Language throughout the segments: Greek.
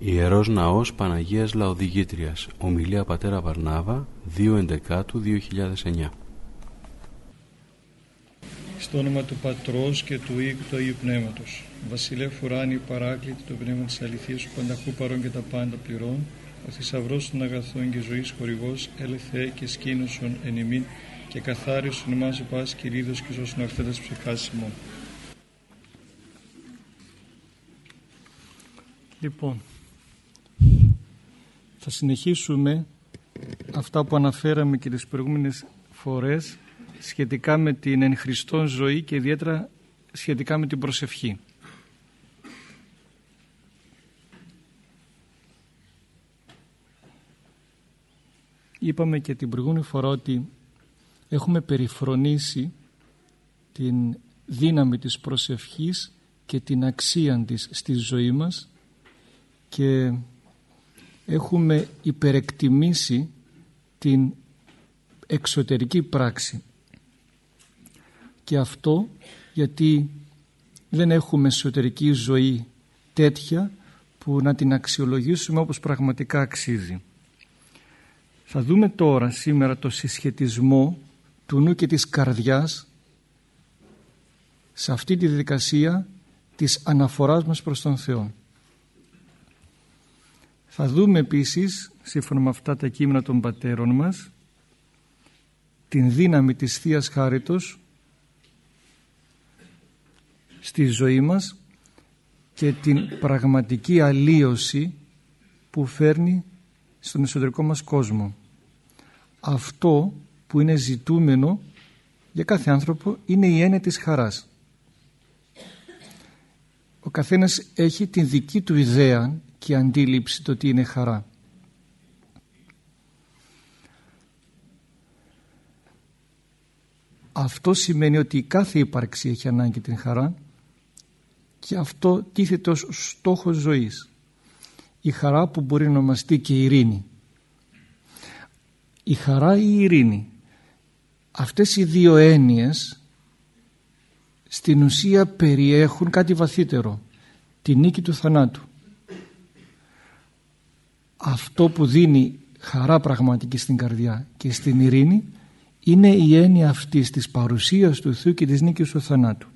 Ιερός Ναός Παναγίας Λαοδηγήτριας. Ομιλία Πατέρα Βαρνάβα 2 2009 Στο όνομα του Πατρός και του Υιού του Αγίου Πνεύματος. Βασιλεύ Φουράνη παράκλητη το πνεύμα της αληθείας που πανταχού παρών και τα πάντα πληρών ο θησαυρός των αγαθών και ζωής χορηγός έλεθε και σκήνωσον εν ημίν και καθάρισον εμάς ο πας κυρίδος και σώσον αυθέντας ψυχάς ημών. Λοιπόν, θα συνεχίσουμε αυτά που αναφέραμε και τις προηγούμενες φορές σχετικά με την εν Χριστόν ζωή και ιδιαίτερα σχετικά με την προσευχή. Είπαμε και την προηγούμενη φορά ότι έχουμε περιφρονήσει την δύναμη της προσευχής και την αξία της στη ζωή μας και έχουμε υπερεκτιμήσει την εξωτερική πράξη και αυτό γιατί δεν έχουμε εσωτερική ζωή τέτοια που να την αξιολογήσουμε όπως πραγματικά αξίζει. Θα δούμε τώρα σήμερα το συσχετισμό του νου και της καρδιάς σε αυτή τη διαδικασία της αναφοράς μας προς τον Θεό. Θα δούμε επίσης, σύμφωνα με αυτά τα κείμενα των πατέρων μας, την δύναμη της Θείας Χάριτος στη ζωή μας και την πραγματική αλλίωση που φέρνει στον εσωτερικό μας κόσμο. Αυτό που είναι ζητούμενο για κάθε άνθρωπο είναι η έννοια της χαράς. Ο καθένας έχει την δική του ιδέα και αντίληψη το τι είναι χαρά. Αυτό σημαίνει ότι κάθε ύπαρξη έχει ανάγκη την χαρά και αυτό τίθεται ως στόχος ζωής. Η χαρά που μπορεί να ονομαστεί και ειρήνη. Η χαρά ή η ειρήνη. Αυτές οι δύο έννοιες στην ουσία περιέχουν κάτι βαθύτερο. Τη νίκη του θανάτου αυτό που δίνει χαρά πραγματική στην καρδιά και στην ειρήνη είναι η έννοια αυτής της παρουσίας του Θεού και της νίκης του θανάτου.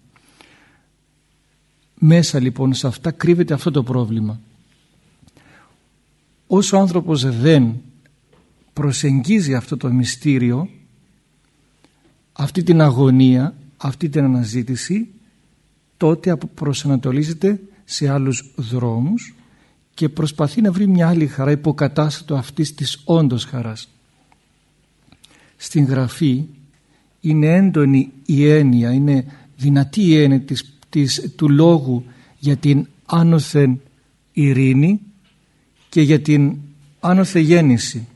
Μέσα λοιπόν σε αυτά κρύβεται αυτό το πρόβλημα. Όσο ο άνθρωπος δεν προσεγγίζει αυτό το μυστήριο, αυτή την αγωνία, αυτή την αναζήτηση, τότε προσανατολίζεται σε άλλους δρόμους και προσπαθεί να βρει μια άλλη χαρά υποκατάστατο αυτής της όντως χαράς. Στην γραφή είναι έντονη η έννοια, είναι δυνατή η έννοια της, της, του λόγου για την άνωθεν ειρήνη και για την άνωθε γέννηση.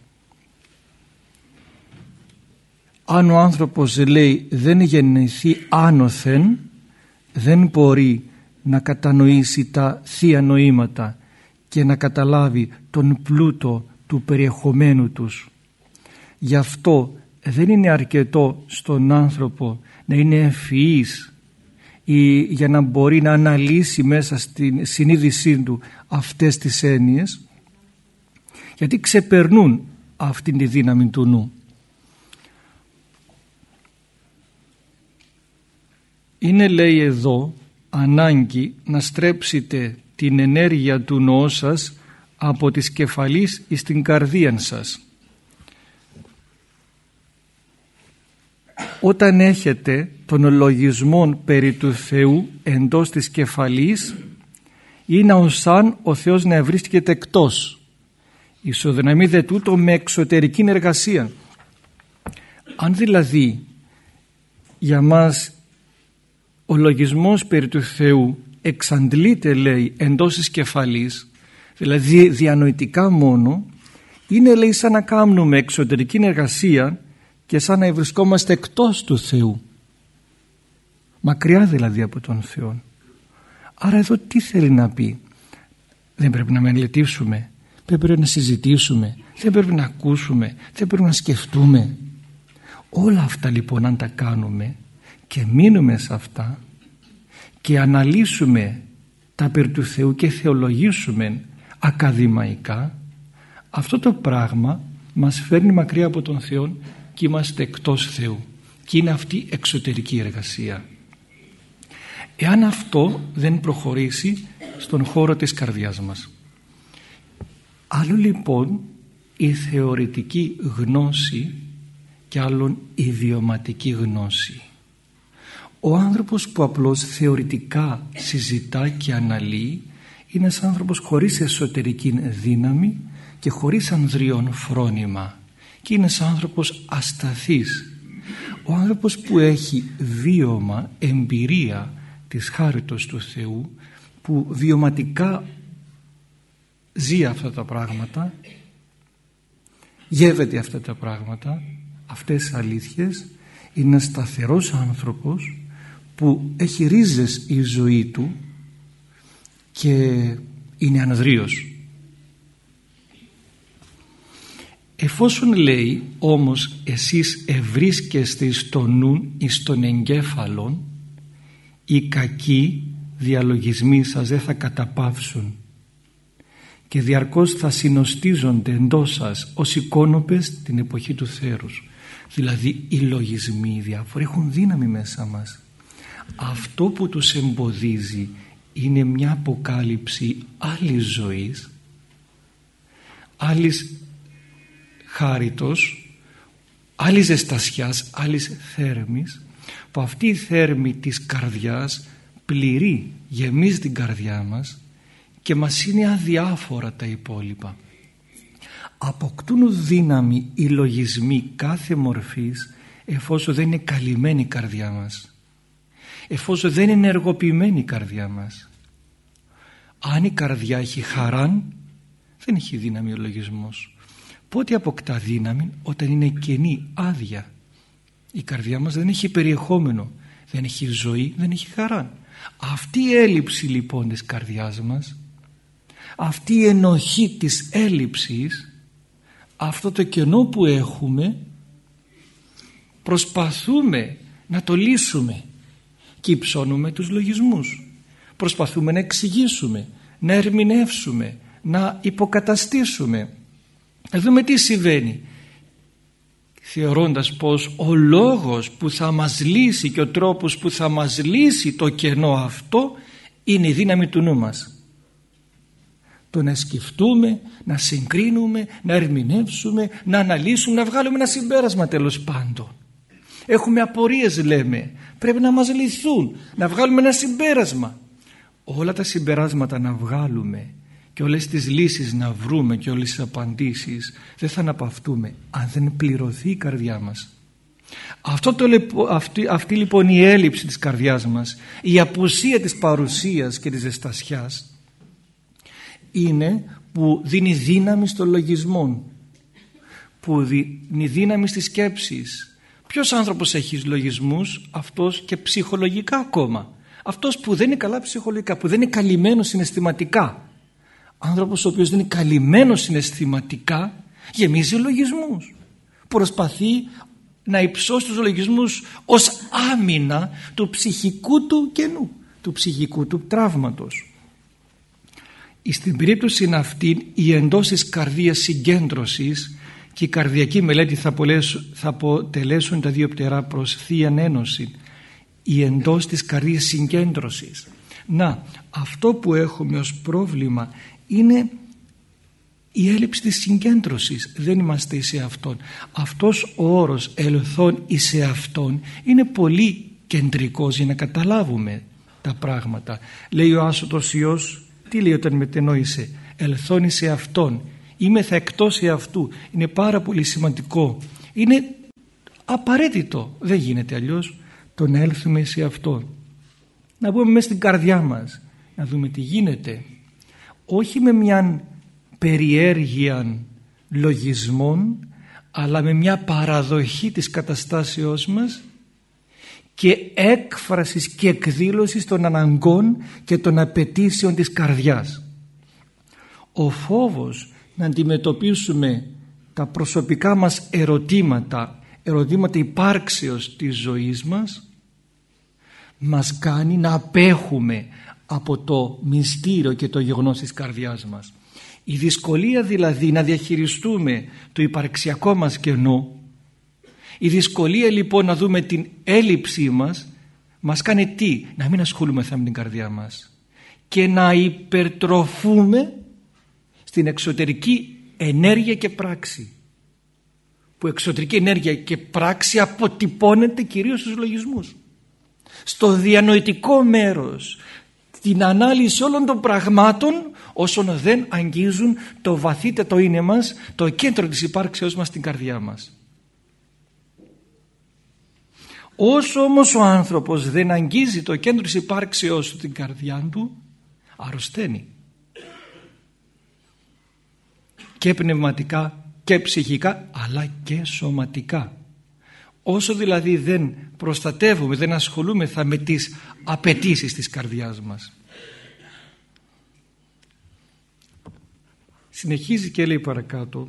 Αν ο άνθρωπος λέει δεν γεννηθεί άνωθεν δεν μπορεί να κατανοήσει τα θεία νοήματα και να καταλάβει τον πλούτο του περιεχομένου τους. Γι' αυτό δεν είναι αρκετό στον άνθρωπο να είναι ευφυής ή για να μπορεί να αναλύσει μέσα στην συνείδησή του αυτές τις έννοιες γιατί ξεπερνούν αυτήν τη δύναμη του νου. Είναι λέει εδώ ανάγκη να στρέψετε την ενέργεια του νοού σας από τις κεφαλής εις την καρδία σας. Όταν έχετε τον λογισμό περί του Θεού εντός της κεφαλής είναι ως αν ο Θεός να βρίσκεται εκτός. Ισοδυναμείτε τούτο με εξωτερική εργασία. Αν δηλαδή για μας ο λογισμός περί του Θεού εξαντλείται λέει εντός της κεφαλής δηλαδή διανοητικά μόνο είναι λέει σαν να κάνουμε εξωτερική εργασία και σαν να βρισκόμαστε εκτός του Θεού. Μακριά δηλαδή από τον Θεό. Άρα εδώ τι θέλει να πει; Δεν πρέπει να μελετήσουμε. Δεν πρέπει να συζητήσουμε. Δεν πρέπει να ακούσουμε. Δεν πρέπει να σκεφτούμε. Όλα αυτά λοιπόν αν τα κάνουμε και μείνουμε σε αυτά και αναλύσουμε τα περί του Θεού και θεολογήσουμε ακαδημαϊκά αυτό το πράγμα μας φέρνει μακριά από τον Θεό και είμαστε εκτός Θεού. Και είναι αυτή η εξωτερική εργασία. Εάν αυτό δεν προχωρήσει στον χώρο της καρδιάς μας. Άλλο λοιπόν η θεωρητική γνώση και άλλον η βιωματική γνώση ο άνθρωπος που απλώς θεωρητικά συζητά και αναλύει είναι ένας άνθρωπος χωρίς εσωτερική δύναμη και χωρίς ανδριών φρόνημα και είναι ένας άνθρωπος ασταθής. Ο άνθρωπος που έχει βίωμα, εμπειρία της χάριτος του Θεού που βιωματικά ζει αυτά τα πράγματα γεύεται αυτά τα πράγματα αυτές τις αλήθειες είναι ένας σταθερός άνθρωπος που έχει ρίζες η ζωή του και είναι ανδρείος εφόσον λέει όμως εσείς ευρίσκεστε στο νου εις των εγκέφαλων οι κακοί διαλογισμοί σας δεν θα καταπαύσουν και διαρκώς θα συνοστίζονται εντός σας ως εικόνοπες την εποχή του θέρους δηλαδή οι λογισμοί οι διάφοροι έχουν δύναμη μέσα μας αυτό που τους εμποδίζει είναι μια αποκάλυψη άλλης ζωής άλλης χάριτος άλλης ζεστασιάς άλλης θέρμης που αυτή η θέρμη της καρδιάς πληρεί γεμίζει την καρδιά μας και μας είναι αδιάφορα τα υπόλοιπα. Αποκτούν δύναμη οι λογισμοί κάθε μορφής εφόσον δεν είναι καλυμμένη η καρδιά μας εφόσον δεν είναι ενεργοποιημένη η καρδιά μας. Αν η καρδιά έχει χαράν δεν έχει δύναμη ο λογισμός. Πότε αποκτά δύναμη; Όταν είναι κενή, άδεια. Η καρδιά μας δεν έχει περιεχόμενο δεν έχει ζωή, δεν έχει χαρά αυτή η έλλειψη λοιπόν της καρδιάς μας αυτή η ενοχή της έλλειψης αυτό το κενό που έχουμε προσπαθούμε να το λύσουμε και υψώνουμε τους λογισμούς. Προσπαθούμε να εξηγήσουμε να ερμηνεύσουμε να υποκαταστήσουμε. Να δούμε τι συμβαίνει. Θεωρώντας πως ο λόγος που θα μας λύσει και ο τρόπος που θα μας λύσει το κενό αυτό είναι η δύναμη του νου μας. Το να σκεφτούμε, να συγκρίνουμε, να ερμηνεύσουμε, να αναλύσουμε, να βγάλουμε ένα συμπέρασμα τέλος πάντων. Έχουμε απορίες λέμε, πρέπει να μας λυθούν, να βγάλουμε ένα συμπέρασμα. Όλα τα συμπεράσματα να βγάλουμε και όλες τις λύσεις να βρούμε και όλες τις απαντήσεις δεν θα αναπαυτούμε αν δεν πληρωθεί η καρδιά μας. Αυτό το, αυτή, αυτή λοιπόν η έλλειψη της καρδιάς μας, η απουσία της παρουσίας και της ζεστασιάς είναι που δίνει δύναμη στο λογισμό που δίνει δύναμη στις σκέψεις ποιος άνθρωπος έχει λογισμούς; Αυτός και ψυχολογικά ακόμα. Αυτός που δεν είναι καλά ψυχολογικά που δεν είναι καλυμμένος συναισθηματικά. Άνθρωπος ο οποίος δεν είναι καλυμμένος συναισθηματικά γεμίζει λογισμούς. Προσπαθεί να υψώσει τους λογισμούς ως άμυνα του ψυχικού του κενού του ψυχικού του τραύματος. Στην περίπτωση αυτή η εντός της καρδίας συγκέντρωσης και η καρδιακή μελέτη θα, θα αποτελέσουν τα δύο πτερά προς Θεία Ένωση η εντός της καρδίας συγκέντρωσης. Να αυτό που έχουμε ως πρόβλημα είναι η έλλειψη της συγκέντρωσης. Δεν είμαστε σε αυτόν. Αυτός ο όρος ελθόν εις αυτόν είναι πολύ κεντρικός για να καταλάβουμε τα πράγματα. Λέει ο Άσωτος Υιός τι λέει όταν μετενόησε ελθόν σε αυτόν είμαι θα εκτός αυτού είναι πάρα πολύ σημαντικό. Είναι απαραίτητο. Δεν γίνεται αλλιώς. Το να έλθουμε σε αυτόν να μπούμε μέσα στην καρδιά μας. Να δούμε τι γίνεται. Όχι με μια περιέργεια λογισμών αλλά με μια παραδοχή της καταστάσεώς μας και έκφρασης και εκδήλωσης των αναγκών και των απαιτήσεων της καρδιάς. Ο φόβος να αντιμετωπίσουμε τα προσωπικά μας ερωτήματα, ερωτήματα υπάρξεως της ζωής μας μας κάνει να απέχουμε από το μυστήριο και το γεγονός της καρδιάς μας. Η δυσκολία δηλαδή να διαχειριστούμε το υπαρξιακό μας κενό η δυσκολία λοιπόν να δούμε την έλλειψή μας μας κάνει τι, να μην ασχολούμεθα με την καρδιά μας και να υπερτροφούμε στην εξωτερική ενέργεια και πράξη. Που εξωτερική ενέργεια και πράξη αποτυπώνεται κυρίως στους λογισμούς. Στο διανοητικό μέρος την ανάλυση όλων των πραγμάτων όσων δεν αγγίζουν το βαθύτερο είναι μας το κέντρο της υπάρξεως μας στην καρδιά μας. Όσο όμως ο άνθρωπος δεν αγγίζει το κέντρο της υπάρξεως του την καρδιά του αρρωσταίνει και πνευματικά και ψυχικά αλλά και σωματικά. Όσο δηλαδή δεν προστατεύουμε δεν ασχολούμεθα με τις απαιτήσεις της καρδιάς μας. Συνεχίζει και λέει παρακάτω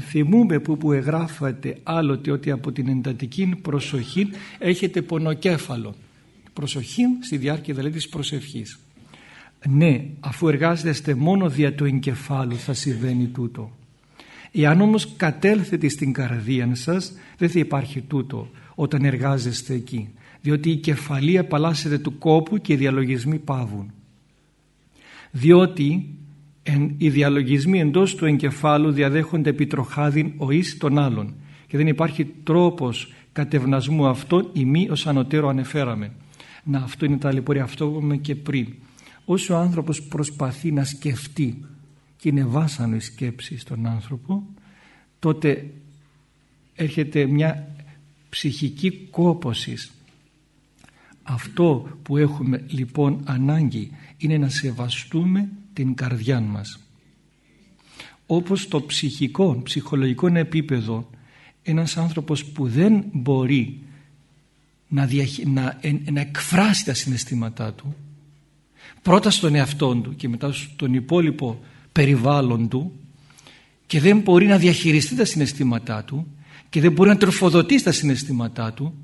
θυμούμε που, που εγγράφατε άλλοτε ότι από την εντατική προσοχή έχετε πονοκέφαλο προσοχή στη διάρκεια δηλαδή της προσευχής ναι αφού εργάζεστε μόνο δια του εγκεφάλου θα συμβαίνει τούτο Εάν όμως κατέλθετε στην καρδία σας δεν θα υπάρχει τούτο όταν εργάζεστε εκεί διότι η κεφαλή απαλλάσσεται του κόπου και οι διαλογισμοί πάβουν. Διότι οι διαλογισμοί εντός του εγκεφάλου διαδέχονται επιτροχάδιν ο εις των άλλων και δεν υπάρχει τρόπος κατευνασμού αυτών ή μη ως ανωτέρω ανεφέραμε. Να αυτό είναι τα λιπορία, αυτό που είπαμε και πριν. Όσο ο άνθρωπος προσπαθεί να σκεφτεί και είναι βάσανο η σκέψη στον άνθρωπο τότε έρχεται μια ψυχική κόποση. Αυτό που έχουμε λοιπόν ανάγκη είναι να σεβαστούμε την καρδιά μας. Όπως το ψυχικό, ψυχολογικό επίπεδο ένας άνθρωπος που δεν μπορεί να, να, να εκφράσει τα συναισθήματά του πρώτα στον εαυτό του και μετά στον υπόλοιπο περιβάλλον του και δεν μπορεί να διαχειριστεί τα συναισθήματά του και δεν μπορεί να τροφοδοτήσει τα συναισθήματά του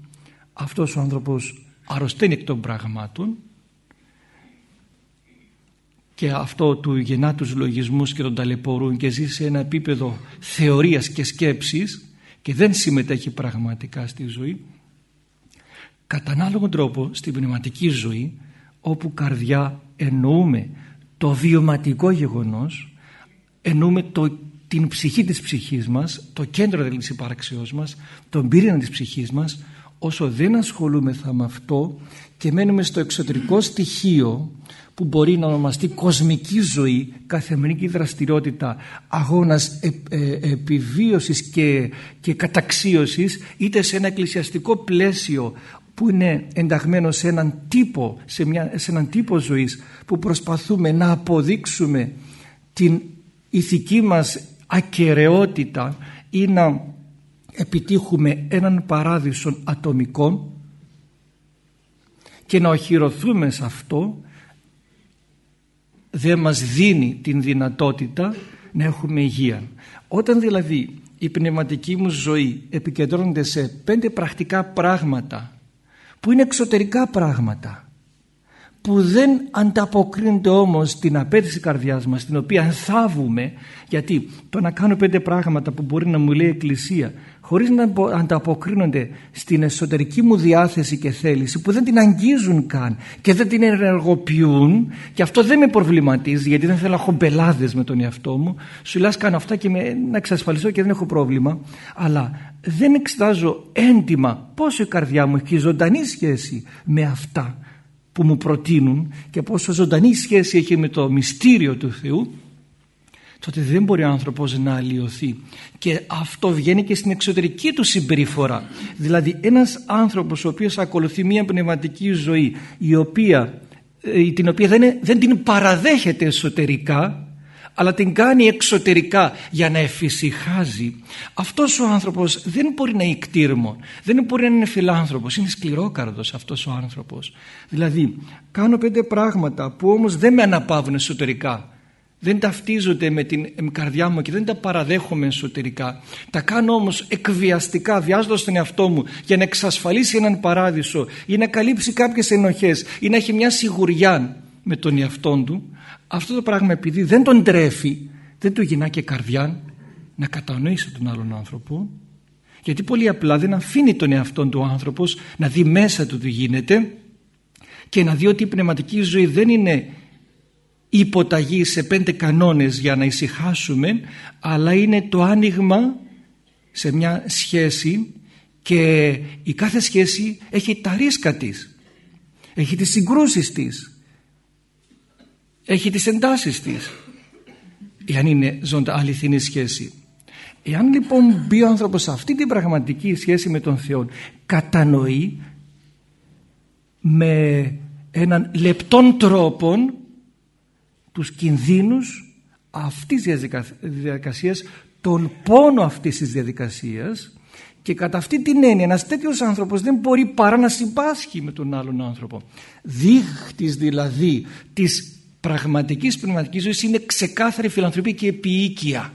αυτός ο άνθρωπος αρρωσταίνει εκ των πραγμάτων και αυτό του γεννά τους λογισμούς και τον ταλαιπωρούν και ζει σε ένα επίπεδο θεωρίας και σκέψης και δεν συμμετέχει πραγματικά στη ζωή. Κατά ανάλογο τρόπο στην πνευματική ζωή όπου καρδιά εννοούμε το βιωματικό γεγονός εννοούμε το, την ψυχή της ψυχής μας το κέντρο της υπάρξεώς μας τον πυρήνα της ψυχής μας όσο δεν ασχολούμεθα με αυτό και μένουμε στο εξωτερικό στοιχείο που μπορεί να ονομαστεί κοσμική ζωή, καθημερινή δραστηριότητα, αγώνας ε, ε, επιβίωσης και, και καταξίωσης είτε σε ένα εκκλησιαστικό πλαίσιο που είναι ενταγμένο σε έναν τύπο, σε, μια, σε έναν τύπο ζωής που προσπαθούμε να αποδείξουμε την ηθική μας ακαιρεότητα ή να επιτύχουμε έναν παράδεισο ατομικό και να οχυρωθούμε σε αυτό δεν μας δίνει την δυνατότητα να έχουμε υγεία. Όταν δηλαδή η πνευματική μου ζωή επικεντρώνεται σε πέντε πρακτικά πράγματα που είναι εξωτερικά πράγματα που δεν ανταποκρίνονται όμως στην απέτηση καρδιάς μας την οποία θάβουμε γιατί το να κάνω πέντε πράγματα που μπορεί να μου λέει η Εκκλησία χωρίς να ανταποκρίνονται στην εσωτερική μου διάθεση και θέληση που δεν την αγγίζουν καν και δεν την ενεργοποιούν και αυτό δεν με προβληματίζει γιατί δεν θέλω να έχω μπελάδες με τον εαυτό μου. Σου λες κάνω αυτά και με, να εξασφαλιστώ και δεν έχω πρόβλημα. Αλλά δεν εξετάζω έντιμα πόσο η καρδιά μου έχει ζωντανή σχέση με αυτά που μου προτείνουν και πόσο ζωντανή σχέση έχει με το μυστήριο του Θεού τότε δεν μπορεί ο άνθρωπος να αλλοιωθεί. Και αυτό βγαίνει και στην εξωτερική του συμπεριφορά. Δηλαδή ένας άνθρωπος ο οποίος ακολουθεί μια πνευματική ζωή η οποία, ε, την οποία δεν, δεν την παραδέχεται εσωτερικά αλλά την κάνει εξωτερικά για να εφησυχάζει αυτός ο άνθρωπος δεν μπορεί να είναι κτήρμο δεν μπορεί να είναι φιλάνθρωπος. Είναι σκληρόκαρδος αυτός ο άνθρωπος. Δηλαδή κάνω πέντε πράγματα που όμως δεν με αναπαύουν εσωτερικά δεν ταυτίζονται με την καρδιά μου και δεν τα παραδέχομαι εσωτερικά. Τα κάνω όμως εκβιαστικά, βιάζοντας τον εαυτό μου για να εξασφαλίσει έναν παράδεισο ή να καλύψει κάποιες ενοχές ή να έχει μια σιγουριά με τον εαυτό του. Αυτό το πράγμα επειδή δεν τον τρέφει δεν του γυρνά και καρδιά να κατανοήσει τον άλλον άνθρωπο γιατί πολύ απλά δεν αφήνει τον εαυτόν του άνθρωπος να δει μέσα του τι γίνεται και να δει ότι η πνευματική ζωή δεν είναι υποταγή σε πέντε κανόνες για να ησυχάσουμε αλλά είναι το άνοιγμα σε μια σχέση και η κάθε σχέση έχει τα ρίσκα της έχει τις συγκρούσεις της έχει τις εντάσεις της εάν είναι ζώντα αληθινή σχέση. Εάν λοιπόν μπει ο άνθρωπος σε αυτή την πραγματική σχέση με τον Θεό κατανοεί με έναν λεπτόν τρόπο τους κινδύνους αυτής της διαδικασίας τον πόνο αυτής της διαδικασίας και κατά αυτή την έννοια ένας τέτοιος άνθρωπος δεν μπορεί παρά να συμπάσχει με τον άλλον άνθρωπο. Δείχτης δηλαδή της πραγματικής πνευματικής ζωής είναι ξεκάθαρη φιλανθρωπία και επίοικια.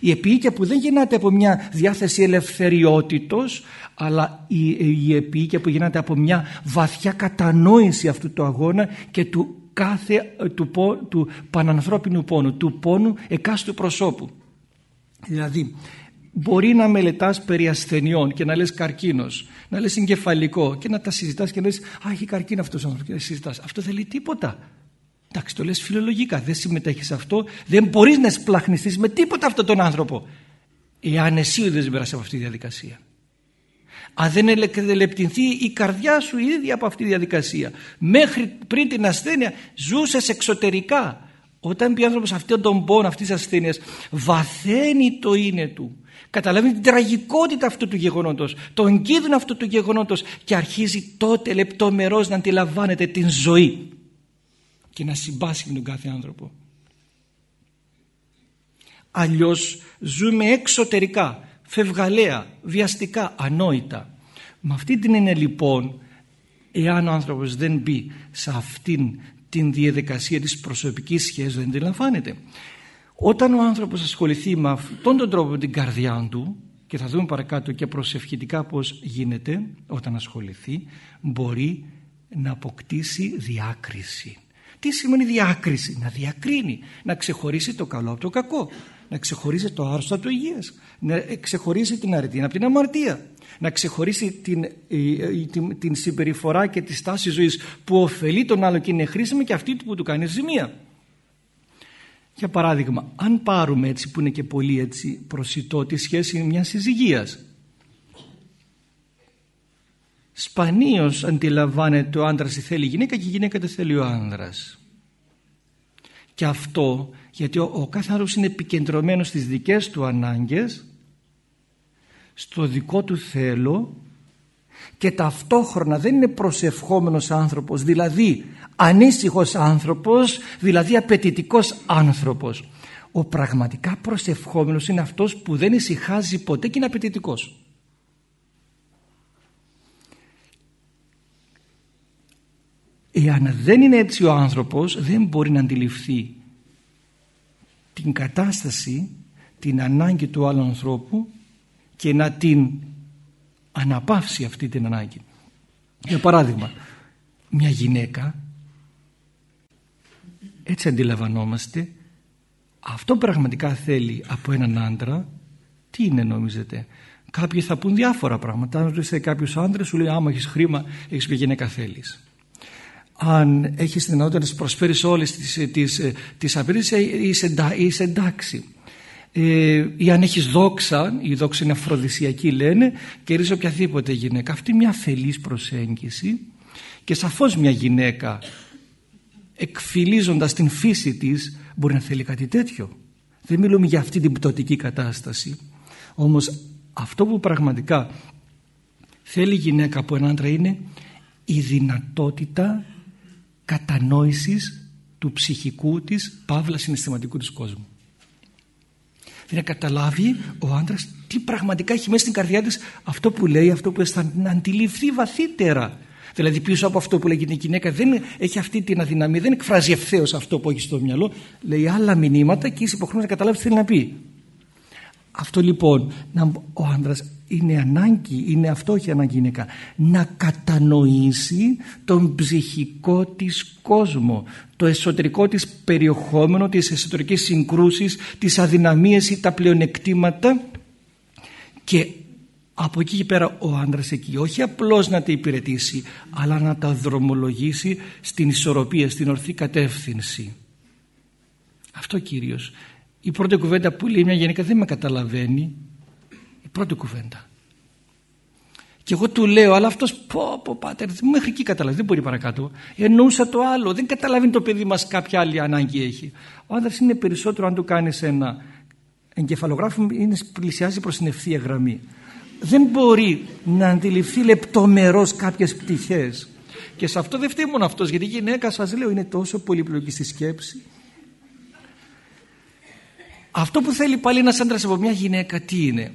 Η επίοικια που δεν γεννάται από μια διάθεση ελευθεριότητος αλλά η, η επίοικια που γεννάται από μια βαθιά κατανόηση αυτού του αγώνα και του κάθε του, του πανανθρώπινου πόνου του πόνου εκάστου προσώπου. Δηλαδή μπορεί να μελετάς περί ασθενειών και να λες καρκίνος να λες εγκεφαλικό και να τα συζητάς και να λες α έχει καρκίνο αυτός ο άνθρωπος και συζητάς. Αυτό δεν λέει τίποτα. Εντάξει το λες φιλολογικά. Δεν συμμετέχεις σε αυτό. Δεν μπορείς να σπλαχνιστείς με τίποτα αυτόν τον άνθρωπο. Εάν εσύ δεν περάσει από αυτή τη διαδικασία αν δεν ελεπτυνθεί η καρδιά σου η ίδια από αυτή τη διαδικασία μέχρι πριν την ασθένεια ζούσες εξωτερικά όταν πει άνθρωπος αυτόν τον πόνο αυτής της ασθένειας, βαθαίνει το είναι του. Καταλαβαίνει την τραγικότητα αυτού του γεγονότος, τον κίνδυνο αυτού του γεγονότος και αρχίζει τότε λεπτομερώς να αντιλαμβάνεται την ζωή και να συμπάσχει με τον κάθε άνθρωπο. Αλλιώς ζούμε εξωτερικά, φευγαλαία, βιαστικά, ανόητα. Με αυτή την είναι λοιπόν, εάν ο άνθρωπος δεν μπει σε αυτήν την διαδικασία της προσωπικής σχέσης δεν αντιλαμβάνεται. Όταν ο άνθρωπος ασχοληθεί με αυτόν τον τρόπο με την καρδιά του και θα δούμε παρακάτω και προσευχητικά πώς γίνεται όταν ασχοληθεί μπορεί να αποκτήσει διάκριση. Τι σημαίνει διάκριση, να διακρίνει, να ξεχωρίσει το καλό από το κακό, να ξεχωρίσει το άρρωστο από το υγιές, να ξεχωρίσει την αρετή από την αμαρτία, να ξεχωρίσει την, την, την συμπεριφορά και τη στάση ζωής που ωφελεί τον άλλο και είναι χρήσιμη και αυτή που του κάνει ζημία. Για παράδειγμα, αν πάρουμε έτσι που είναι και πολύ έτσι προσιτό τη σχέση μιας συζυγίας σπανίως αντιλαμβάνεται ο άντρας τι θέλει η γυναίκα και η γυναίκα τι θέλει ο άνδρας. Και αυτό γιατί ο, ο κάθε άνθρωπος είναι επικεντρωμένος στις δικές του ανάγκες στο δικό του θέλω και ταυτόχρονα δεν είναι προσευχόμενος άνθρωπος δηλαδή ανήσυχος άνθρωπος δηλαδή απαιτητικός άνθρωπος. Ο πραγματικά προσευχόμενος είναι αυτός που δεν ησυχάζει ποτέ και είναι απαιτητικός. Εάν δεν είναι έτσι ο άνθρωπος δεν μπορεί να αντιληφθεί την κατάσταση την ανάγκη του άλλου ανθρώπου και να την αναπαύσει αυτή την ανάγκη. Για παράδειγμα, μια γυναίκα έτσι αντιλαμβανόμαστε αυτό πραγματικά θέλει από έναν άντρα τι είναι νομίζετε; Κάποιοι θα πούν διάφορα πράγματα αν ρωτήσετε κάποιους άντρες σου λέει άμα έχεις χρήμα έχεις μια γυναίκα θέλεις αν έχεις δυνατότητα να προσφέρεις όλες τις, τις, τις είσαι, είσαι εντάξει. Ε, ή αν έχεις δόξα η δόξα είναι αφροδισιακή λένε και ρίζει οποιαδήποτε γυναίκα. Αυτή μια θελής προσέγγιση και σαφώς μια γυναίκα εκφυλίζοντας την φύση της μπορεί να θέλει κάτι τέτοιο. Δεν μιλούμε για αυτή την πτωτική κατάσταση. Όμως αυτό που πραγματικά θέλει η γυναίκα από έναν άντρα είναι η δυνατότητα κατανόησης του ψυχικού της παύλα συναισθηματικού της κόσμου να καταλάβει ο άντρας τι πραγματικά έχει μέσα στην καρδιά της αυτό που λέει, αυτό που αισθάνεται, να αντιληφθεί βαθύτερα. Δηλαδή πίσω από αυτό που λέγει η γυναίκα δεν έχει αυτή την αδυναμία, δεν εκφράζει ευθέως αυτό που έχει στο μυαλό, λέει άλλα μηνύματα και είσαι υποχρεωμένος να καταλάβεις τι θέλει να πει. Αυτό λοιπόν, να, ο άντρας είναι ανάγκη, είναι αυτό έχει ανάγκη γυναίκα, να κατανοήσει τον ψυχικό της κόσμο, το εσωτερικό της περιεχόμενο, τις εσωτερικές συγκρούσεις, τις αδυναμίες ή τα πλεονεκτήματα και από εκεί και πέρα ο άντρας εκεί όχι απλώς να τα υπηρετήσει αλλά να τα δρομολογήσει στην ισορροπία, στην ορθή κατεύθυνση. Αυτό κυρίως. Η πρώτη κουβέντα που λέει μια γενικά δεν με καταλαβαίνει. Η πρώτη κουβέντα. Και εγώ του λέω, αλλά αυτός πω, πω, πάτερ, μέχρι εκεί καταλαβαίνει, δεν μπορεί παρακάτω. Εννοούσα το άλλο, δεν καταλαβαίνει το παιδί μας κάποια άλλη ανάγκη έχει. Ο άντρας είναι περισσότερο, αν του κάνεις ένα εγκεφαλογράφο, είναι, πλησιάζει προς την ευθεία γραμμή. Δεν μπορεί να αντιληφθεί λεπτομερώς κάποιες πτυχές. Και σε αυτό δεν φταίει μόνο αυτός, γιατί η γυναίκα, σας λέω, είναι τόσο πολύπλοκη στη σκέψη. Αυτό που θέλει πάλι ένας άντρας από μια γυναίκα, τι είναι;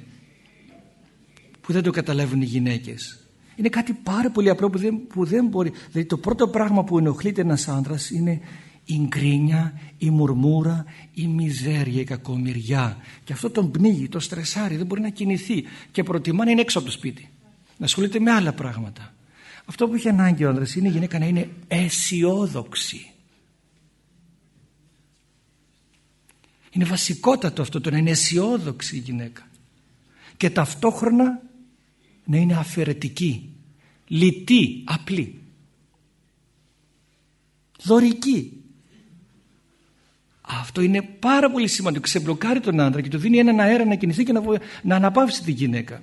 Που δεν το καταλάβουν οι γυναίκες. Είναι κάτι πάρα πολύ απλό που δεν, που δεν μπορεί. Δηλαδή το πρώτο πράγμα που ενοχλείται ένας άντρας είναι η γκρίνια, η μουρμούρα, η μιζέρια, η κακομοιριά. Και αυτό τον πνίγει, το στρεσάρει, δεν μπορεί να κινηθεί και προτιμά να είναι έξω από το σπίτι. Να ασχολείται με άλλα πράγματα. Αυτό που έχει ανάγκη ο άντρας είναι η γυναίκα να είναι αισιόδοξη. Είναι βασικότατο αυτό το να είναι αισιόδοξη η γυναίκα. Και ταυτόχρονα να είναι αφαιρετική, λιτή, απλή, δωρική. Αυτό είναι πάρα πολύ σημαντικό. Ξεμπλοκάρει τον άντρα και του δίνει έναν αέρα να κινηθεί και να, να αναπαύσει τη γυναίκα.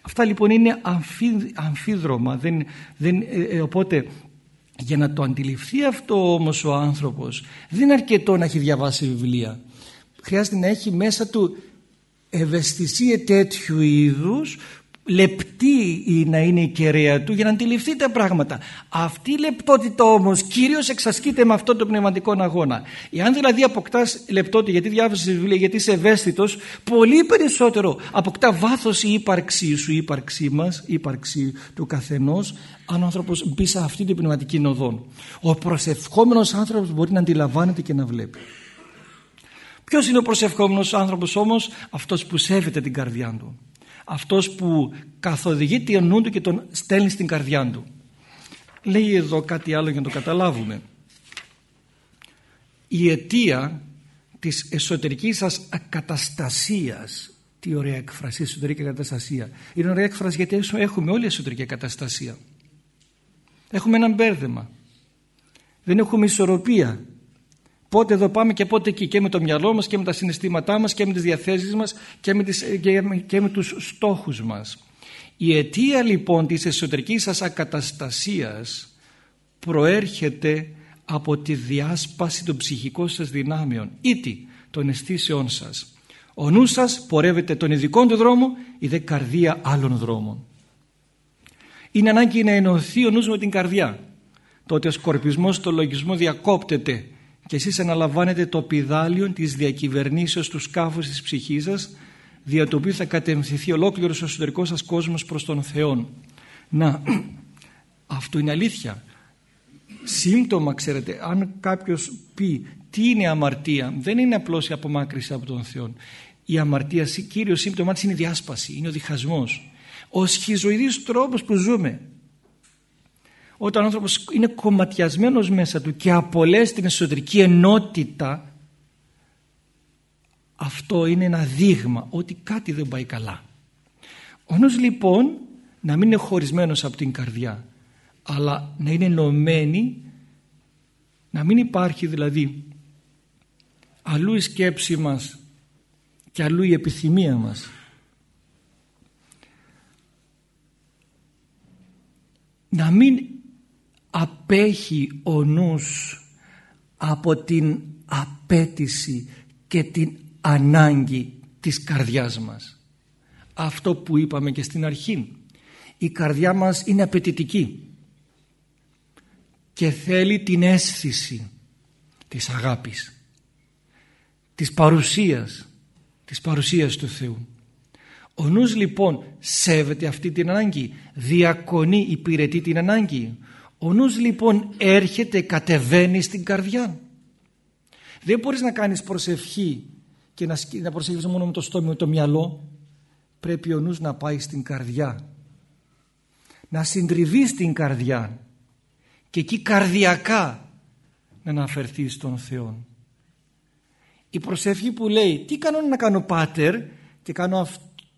Αυτά λοιπόν είναι αμφί, αμφίδρομα. Δεν, δεν, ε, ε, οπότε για να το αντιληφθεί αυτό όμως ο άνθρωπος δεν είναι αρκετό να έχει διαβάσει βιβλία. Χρειάζεται να έχει μέσα του ευαισθησία τέτοιου είδους λεπτή να είναι η κεραία του για να αντιληφθεί τα πράγματα. Αυτή η λεπτότητα όμως κυρίως εξασκείται με αυτό το πνευματικό αγώνα. Εάν δηλαδή αποκτάς λεπτότητα γιατί διάβασες βιβλία, γιατί είσαι ευαίσθητος, πολύ περισσότερο αποκτά βάθος η ύπαρξή σου, η ύπαρξή μας, η ύπαρξή του καθενός, αν ο άνθρωπος μπει σε αυτή την πνευματική νοδό. Ο προσευχόμενος άνθρωπος μπορεί να αντιλαμβάνεται και να βλέπει. Ποιος είναι ο προσευχόμενος άνθρωπος όμως, αυτός που σέβεται την καρδιά του αυτός που καθοδηγεί τον νου του και τον στέλνει στην καρδιά του. Λέει εδώ κάτι άλλο για να το καταλάβουμε. Η αιτία της εσωτερικής σας ακαταστασίας τι ωραία έκφραση, εσωτερική καταστασία. Είναι ωραία έκφραση γιατί έχουμε όλη εσωτερική καταστασία. Έχουμε ένα μπέρδεμα. Δεν έχουμε ισορροπία Πότε εδώ πάμε και πότε εκεί και με το μυαλό μας και με τα συναισθήματά μας και με τις διαθέσεις μας και με, τις, και, και με τους στόχους μας. Η αιτία λοιπόν της εσωτερικής σας ακαταστασίας προέρχεται από τη διάσπαση των ψυχικών σας δυνάμεων ήτι των αισθήσεών σας. Ο νους σας πορεύεται τον ειδικό του δρόμο η δε καρδία άλλων δρόμων. Είναι ανάγκη να ενωθεί ο νους με την καρδιά. Τότε ο σκορπισμός στο λογισμό διακόπτεται και εσείς αναλαμβάνετε το πιδάλιο της διακυβερνήσεως του σκάφους της ψυχής σας δια το οποίο θα κατευθυνθεί ολόκληρος ο εσωτερικός σας κόσμος προς τον Θεό. Να, αυτό είναι αλήθεια. Σύμπτωμα, ξέρετε, αν κάποιος πει τι είναι αμαρτία, δεν είναι απλώς η απομάκρυση από τον Θεό. Η αμαρτία, κύριος σύμπτωμά της είναι η διάσπαση, είναι ο διχασμός. Ο σχιζοειδής τρόπος που ζούμε, όταν ο άνθρωπος είναι κομματιασμένος μέσα του και απολέσει την εσωτερική ενότητα αυτό είναι ένα δείγμα ότι κάτι δεν πάει καλά. Ο νους λοιπόν να μην είναι χωρισμένος από την καρδιά αλλά να είναι ενωμένη να μην υπάρχει δηλαδή αλλού η σκέψη μας και αλλού η επιθυμία μας. Να μην απέχει ο νους από την απέτηση και την ανάγκη της καρδιάς μας. Αυτό που είπαμε και στην αρχή. Η καρδιά μας είναι απαιτητική και θέλει την αίσθηση της αγάπης, της παρουσίας, της παρουσίας του Θεού. Ο νους λοιπόν σέβεται αυτή την ανάγκη, διακονεί, υπηρετεί την ανάγκη. Ο νους λοιπόν έρχεται, κατεβαίνει στην καρδιά. Δεν μπορείς να κάνεις προσευχή και να, να προσέχεις μόνο με το στόμα με το μυαλό. Πρέπει ο νους να πάει στην καρδιά. Να συντριβεί στην καρδιά και εκεί καρδιακά να αναφερθεί στον Θεό η προσευχή που λέει τι κάνω να κάνω πάτερ και κάνω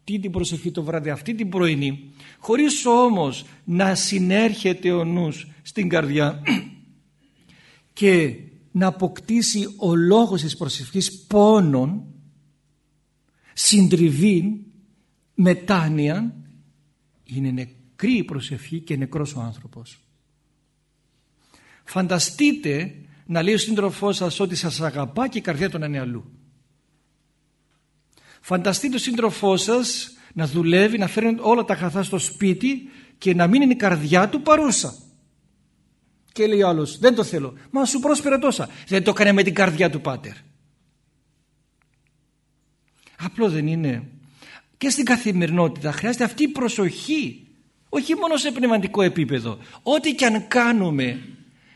αυτή την προσευχή το βράδυ αυτή την πρωινή χωρίς όμως να συνέρχεται ο νους στην καρδιά και να αποκτήσει ο λόγος της προσευχής πόνων συντριβή μετάνοια είναι νεκρή η προσευχή και νεκρός ο άνθρωπος. Φανταστείτε να λέει ο σύντροφός σας ότι σας αγαπά και η καρδιά του να είναι αλλού φανταστείτε ο σύντροφό σας να δουλεύει, να φέρνει όλα τα χαθά στο σπίτι και να μην είναι η καρδιά του παρούσα. Και λέει ο άλλος δεν το θέλω. Μα σου πρόσφερε τόσα. Δεν το έκανε με την καρδιά του πάτερ απλό δεν είναι. Και στην καθημερινότητα χρειάζεται αυτή η προσοχή όχι μόνο σε πνευματικό επίπεδο. Ό,τι και αν κάνουμε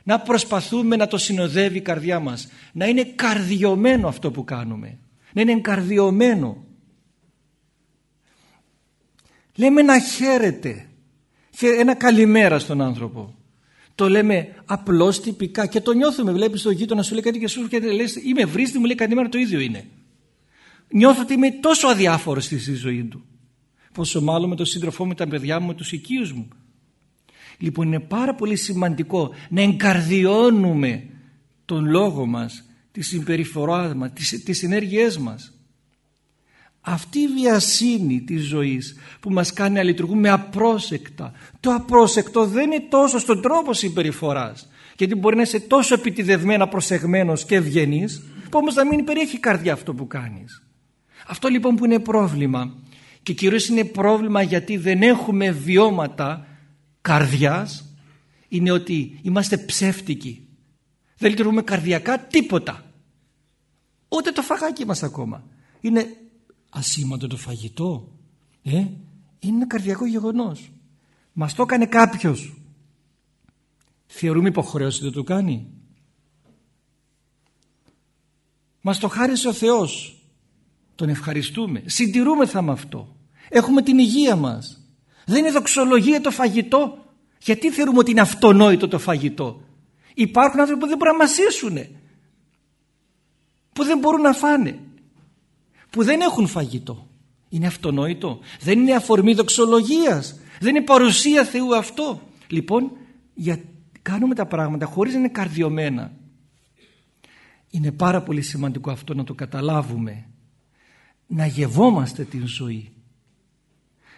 να προσπαθούμε να το συνοδεύει η καρδιά μας. Να είναι καρδιωμένο αυτό που κάνουμε να είναι καρδιωμένο λέμε να χαίρεται ένα καλημέρα στον άνθρωπο. Το λέμε απλώς τυπικά. Και το νιώθουμε. Βλέπεις τον γείτονα σου λέει κάτι και σου και λες είμαι βρίστη μου λέει καλημέρα το ίδιο είναι νιώθω ότι είμαι τόσο αδιάφορος στη ζωή του πόσο μάλλον με τον σύντροφό μου, τα παιδιά μου, με τους οικείους μου. Λοιπόν είναι πάρα πολύ σημαντικό να εγκαρδιώνουμε τον λόγο μας τη συμπεριφοράς μας, τις, τις ενέργειές μας. Αυτή η βιασύνη της ζωής που μας κάνει να λειτουργούμε απρόσεκτα το απρόσεκτο δεν είναι τόσο στον τρόπο συμπεριφοράς γιατί μπορεί να είσαι τόσο επιτιδευμένα προσεγμένος και ευγενής, που όμως να μην περιέχει καρδιά αυτό που κάνεις. Αυτό λοιπόν που είναι πρόβλημα και κυρίως είναι πρόβλημα γιατί δεν έχουμε βιώματα καρδιάς είναι ότι είμαστε ψεύτικοι δεν λειτουργούμε καρδιακά τίποτα. Ούτε το φαγάκι μας ακόμα. Είναι ασήμαντο το φαγητό. Ε; είναι ένα καρδιακό γεγονός. Μας το έκανε κάποιος. Θεωρούμε υποχρέωση δεν το κάνει. Μας το χάρισε ο Θεός. Τον ευχαριστούμε. Συντηρούμεθα με αυτό. Έχουμε την υγεία μας. Δεν είναι δοξολογία το φαγητό. Γιατί θεωρούμε ότι είναι αυτονόητο το φαγητό υπάρχουν άνθρωποι που δεν μπορούν να μασίσουν που δεν μπορούν να φάνε που δεν έχουν φαγητό. Είναι αυτονόητο. Δεν είναι αφορμή δοξολογίας. Δεν είναι παρουσία Θεού αυτό. Λοιπόν, για, κάνουμε τα πράγματα χωρίς να είναι καρδιωμένα. Είναι πάρα πολύ σημαντικό αυτό να το καταλάβουμε. Να γευόμαστε την ζωή.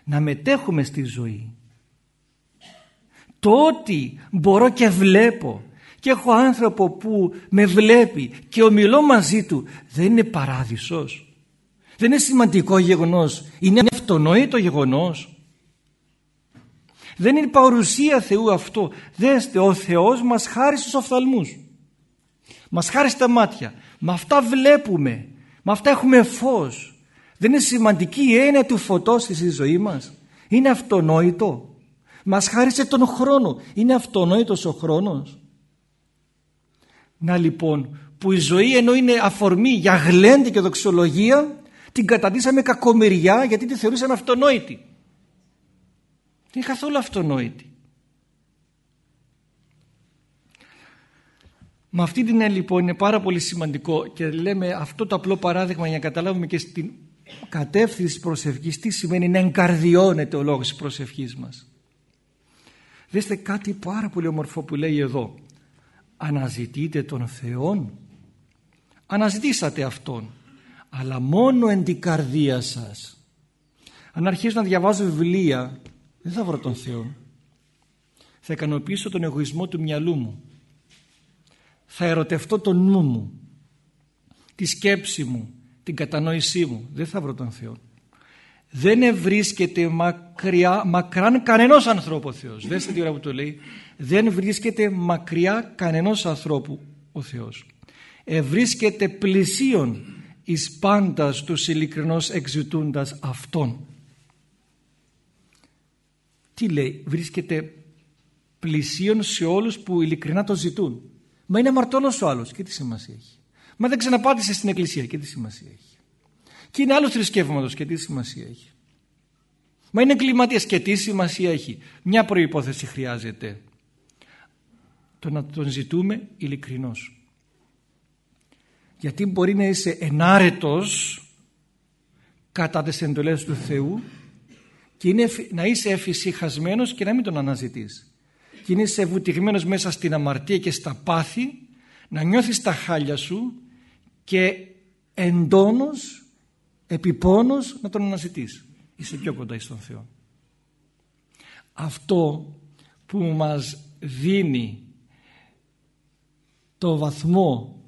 Να μετέχουμε στη ζωή. Το ότι μπορώ και βλέπω και έχω άνθρωπο που με βλέπει και ομιλώ μαζί του δεν είναι παράδεισος. Δεν είναι σημαντικό γεγονός. Είναι αυτονόητο γεγονός. Δεν είναι παρουσία Θεού αυτό. Δέστε, ο Θεός μας χάρισε στους οφθαλμούς. Μας χάρισε τα μάτια. Με αυτά βλέπουμε. Με αυτά έχουμε φως. Δεν είναι σημαντική η έννοια του φωτός στη ζωή μας. Είναι αυτονόητο. Μας χάρισε τον χρόνο. Είναι αυτονόητος ο χρόνος. Να λοιπόν που η ζωή ενώ είναι αφορμή για γλέντη και δοξολογία την καταντήσαμε κακομεριά γιατί τη θεωρήσαμε αυτονόητη. Δεν είναι καθόλου αυτονόητη. Με αυτή την έννοια λοιπόν είναι πάρα πολύ σημαντικό και λέμε αυτό το απλό παράδειγμα για να καταλάβουμε και στην κατεύθυνση της προσευχής τι σημαίνει να εγκαρδιώνεται ο λόγος της προσευχής μας. Δέστε κάτι πάρα πολύ ομορφό που λέει εδώ. Αναζητείτε τον Θεόν. Αναζητήσατε Αυτόν αλλά μόνο εν την καρδία σας. Αν αρχίσω να διαβάζω βιβλία δεν θα βρω τον Θεό. Θα ικανοποιήσω τον εγωισμό του μυαλού μου. Θα ερωτευτώ τον νου μου, τη σκέψη μου, την κατανόησή μου. Δεν θα βρω τον Θεό. Δεν ευρίσκεται μακριά, μακράν κανενός ανθρώπου ο Θεός. Δέστε τι ώρα που το λέει. Δεν βρίσκεται μακριά κανενός ανθρώπου ο Θεός. Ευρίσκεται πλησίον εις πάντας τους ειλικρινώς εξητούντας Αυτόν. Τι λέει, βρίσκεται πλησίον σε όλους που ειλικρινά το ζητούν. Μα είναι αμαρτώλος ο άλλος και τι σημασία έχει. Μα δεν ξαναπάτησε στην εκκλησία και τι σημασία έχει. Και είναι άλλο θρησκεύματος και τι σημασία έχει. Μα είναι εγκληματία και τι σημασία έχει. Μια προϋπόθεση χρειάζεται. Το να τον ζητούμε ειλικρινώς. Γιατί μπορεί να είσαι ενάρετος κατά τις εντολές του Θεού και είναι, να είσαι εφησυχασμένος και να μην τον αναζητείς. Και είναι σε βουτυγμένος μέσα στην αμαρτία και στα πάθη να νιώθεις τα χάλια σου και εντόνως, επιπόνος να τον αναζητείς. Είσαι πιο κοντά στον Θεό. Αυτό που μας δίνει το βαθμό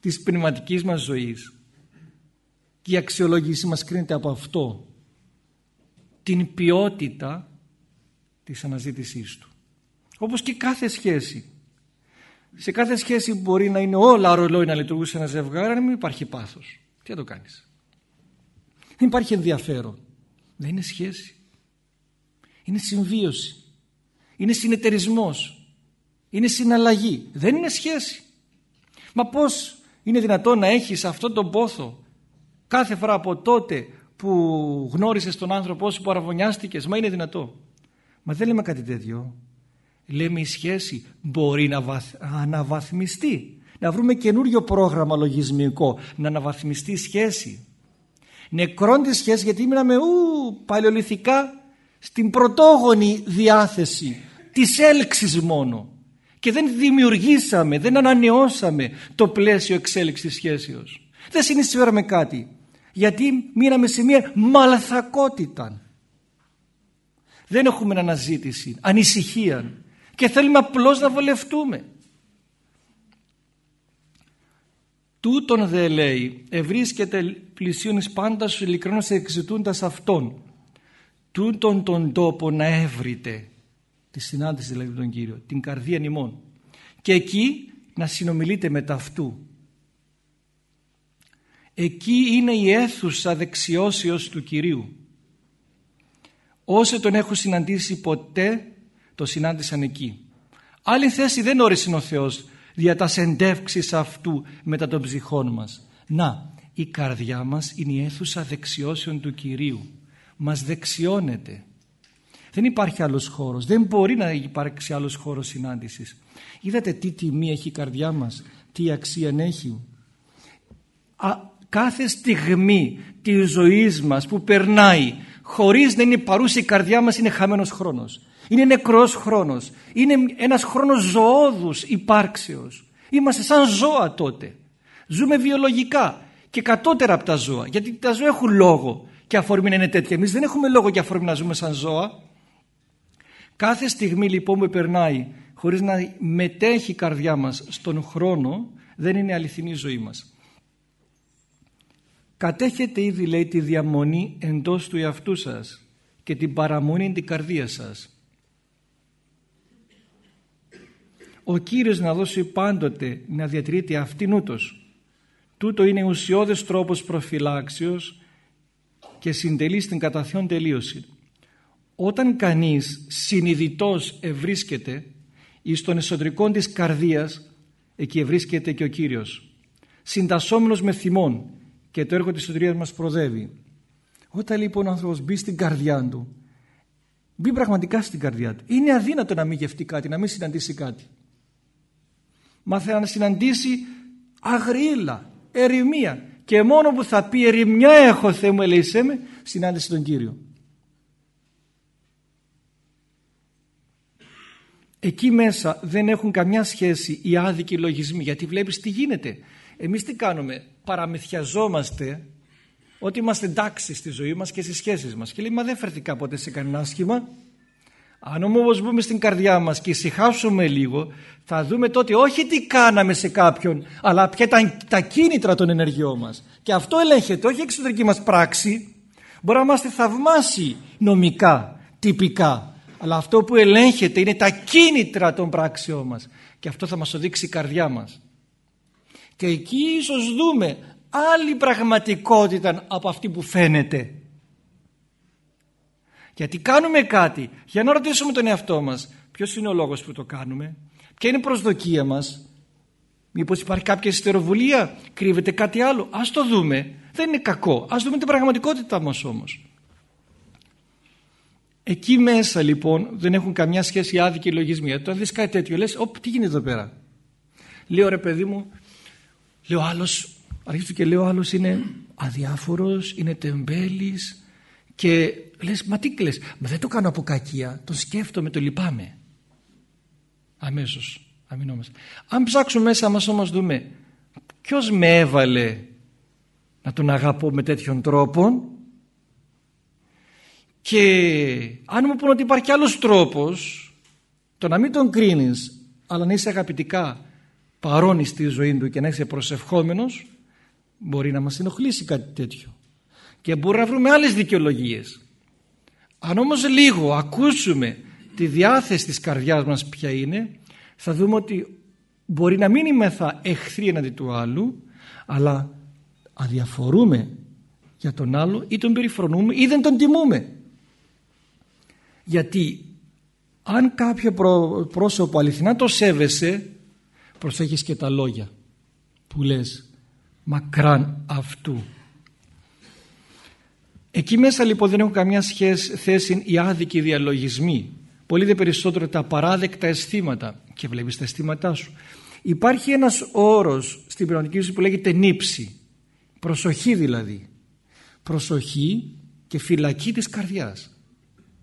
της πνευματικής μας ζωής και η αξιολόγηση μας κρίνεται από αυτό την ποιότητα της αναζήτησής του όπως και κάθε σχέση σε κάθε σχέση μπορεί να είναι όλα ρολόι να λειτουργούσε ένα ζευγάρι αν μην υπάρχει πάθος τι θα το κάνεις; Δεν υπάρχει ενδιαφέρον. Δεν είναι σχέση. Είναι συμβίωση. Είναι συνεταιρισμός. Είναι συναλλαγή. Δεν είναι σχέση. Μα πως είναι δυνατόν να έχεις αυτόν τον πόθο κάθε φορά από τότε που γνώρισες τον άνθρωπο όσο που αραβωνιάστηκες; Μα είναι δυνατό. Μα δεν λέμε κάτι τέτοιο. Λέμε η σχέση μπορεί να αναβαθμιστεί. Να βρούμε καινούριο πρόγραμμα λογισμικό. Να αναβαθμιστεί η σχέση νεκρών σχέσης γιατί ήμουν ου, παλαιοληθικά στην πρωτόγονη διάθεση της έλξης μόνο και δεν δημιουργήσαμε, δεν ανανεώσαμε το πλαίσιο εξέλιξης σχέσεως. Δεν συνεισφέραμε κάτι γιατί μείναμε σε μια μαλαθακότητα. Δεν έχουμε αναζήτηση, ανησυχία και θέλουμε απλώς να βολευτούμε. Τούτον δε λέει ευρίσκεται πλησίον εις πάντα σου ειλικρινώς εξητούντας αυτόν τούτον τον τόπο να έβριτε τη συνάντηση δηλαδή τον Κύριο την καρδία νημών. Και εκεί να συνομιλείτε με αυτού. Εκεί είναι η αίθουσα δεξιώσεως του Κυρίου. Όσοι τον έχουν συναντήσει ποτέ το συνάντησαν εκεί. Άλλη θέση δεν όρισε ο Θεός δια τα σεντεύξεις αυτού μετά των ψυχών μας. Να η καρδιά μας είναι η αίθουσα δεξιώσεων του Κυρίου. Μας δεξιώνεται. Δεν υπάρχει άλλος χώρος. Δεν μπορεί να υπάρξει άλλος χώρος συνάντησης. Είδατε τι τιμή έχει η καρδιά μας τι αξία έχει. Α, κάθε στιγμή της ζωής μας που περνάει χωρίς να είναι παρούσα η καρδιά μας είναι χαμένος χρόνος είναι νεκρός χρόνος. Είναι ένας χρόνος ζωόδους υπάρξεως. Είμαστε σαν ζώα τότε. Ζούμε βιολογικά και κατώτερα από τα ζώα γιατί τα ζώα έχουν λόγο και αφορμή να είναι τέτοια. Εμείς δεν έχουμε λόγο και αφορμή να ζούμε σαν ζώα. Κάθε στιγμή λοιπόν που περνάει χωρίς να μετέχει η καρδιά μας στον χρόνο δεν είναι αληθινή η ζωή μας. Κατέχετε ήδη λέει τη διαμονή εντός του εαυτού σας και την παραμονή την καρδία σας ο Κύριος να δώσει πάντοτε να διατηρείται αυτήν ούτως. Τούτο είναι ουσιώδες τρόπος προφυλάξεως και συντελεί στην καταθιόν τελείωση. Όταν κανείς συνειδητός ευρίσκεται εις των εσωτερικών της καρδίας εκεί ευρίσκεται και ο Κύριος. Συντασσόμενος με θυμόν και το έργο της σωτηρίας μας προδεύει. Όταν λοιπόν ο άνθρωπος μπει στην καρδιά του μπει πραγματικά στην καρδιά του. Είναι αδύνατο να μην γευτεί κάτι να μην συναντήσει κάτι μάθε να συναντήσει αγρίλα, ερημία. Και μόνο που θα πει ερημιά έχω Θεέ μου ελεησέ με συνάντησε τον Κύριο. Εκεί μέσα δεν έχουν καμιά σχέση οι άδικοι λογισμοί γιατί βλέπεις τι γίνεται. Εμείς τι κάνουμε; Παραμυθιαζόμαστε ότι είμαστε εντάξει στη ζωή μας και στις σχέσεις μας. Και λέει μα δεν φερθήκα ποτέ σε κανένα άσχημα αν όμως μπούμε στην καρδιά μας και ησυχάσουμε λίγο θα δούμε τότε όχι τι κάναμε σε κάποιον αλλά ποια τα, τα κίνητρα των ενεργειών μας. Και αυτό ελέγχεται όχι η εξωτερική μας πράξη. Μπορεί να είμαστε θαυμάσιοι νομικά, τυπικά αλλά αυτό που ελέγχεται είναι τα κίνητρα των πράξεών μας. Και αυτό θα μας οδείξει η καρδιά μας. Και εκεί ίσως δούμε άλλη πραγματικότητα από αυτή που φαίνεται γιατί κάνουμε κάτι για να ρωτήσουμε τον εαυτό μας ποιος είναι ο λόγος που το κάνουμε ποια είναι η προσδοκία μας μήπως υπάρχει κάποια ιστεροβουλία κρύβεται κάτι άλλο ας το δούμε Δεν είναι κακό. Ας δούμε την πραγματικότητα μας όμως. Εκεί μέσα λοιπόν δεν έχουν καμιά σχέση άδικοι λογισμοί. Ε, τώρα δεις κάτι τέτοιο, λες, όπ, τι γίνεται εδώ πέρα; Λέω ρε παιδί μου, λέω άλλος, αρχίζω και λέω άλλος είναι αδιάφορος, είναι τεμπέλης και λες, μα τι κλαις, μα δεν το κάνω από κακία, τον σκέφτομαι, το λυπάμαι. Αμέσως, αμυνόμαστε. Αν ψάξουμε μέσα μας όμως δούμε, ποιος με έβαλε να τον αγαπώ με τέτοιον τρόπο και αν μου πούνε ότι υπάρχει άλλος τρόπος το να μην τον κρίνεις αλλά να είσαι αγαπητικά παρόν στη ζωή του και να είσαι προσευχόμενος μπορεί να μας ενοχλήσει κάτι τέτοιο και μπορεί να βρούμε άλλες δικαιολογίες αν όμως λίγο ακούσουμε τη διάθεση της καρδιάς μας ποια είναι θα δούμε ότι μπορεί να μην είμεθα εχθροί εναντί του άλλου αλλά αδιαφορούμε για τον άλλο ή τον περιφρονούμε ή δεν τον τιμούμε. Γιατί αν κάποιο πρόσωπο αληθινά το σέβεσαι προσέχεις και τα λόγια που λες μακράν αυτού εκεί μέσα λοιπόν δεν έχουν καμιά σχέση, θέση οι άδικοι διαλογισμοί πολύ δε περισσότερο τα παράδεκτα αισθήματα και βλέπεις τα αισθήματά σου υπάρχει ένας όρος στην πνευματική ζωή που λέγεται νύψη προσοχή δηλαδή προσοχή και φυλακή της καρδιάς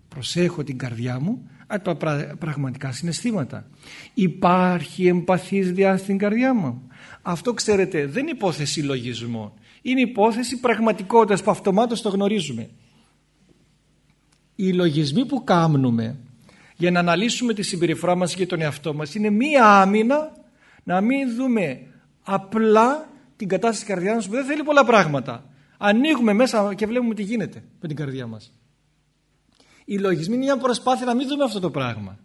προσέχω την καρδιά μου από τα πραγματικά συναισθήματα. Υπάρχει εμπαθής διάθεση στην καρδιά μου. Αυτό ξέρετε δεν είναι υπόθεση λογισμών. Είναι υπόθεση πραγματικότητας που αυτομάτως το γνωρίζουμε. Οι λογισμοί που κάνουμε για να αναλύσουμε τη συμπεριφορά μας και τον εαυτό μας είναι μία άμυνα να μην δούμε απλά την κατάσταση της καρδιάς μας που δεν θέλει πολλά πράγματα. Ανοίγουμε μέσα και βλέπουμε τι γίνεται με την καρδιά μας. Οι λογισμοί είναι μια προσπάθεια να μην δούμε αυτό το πράγμα.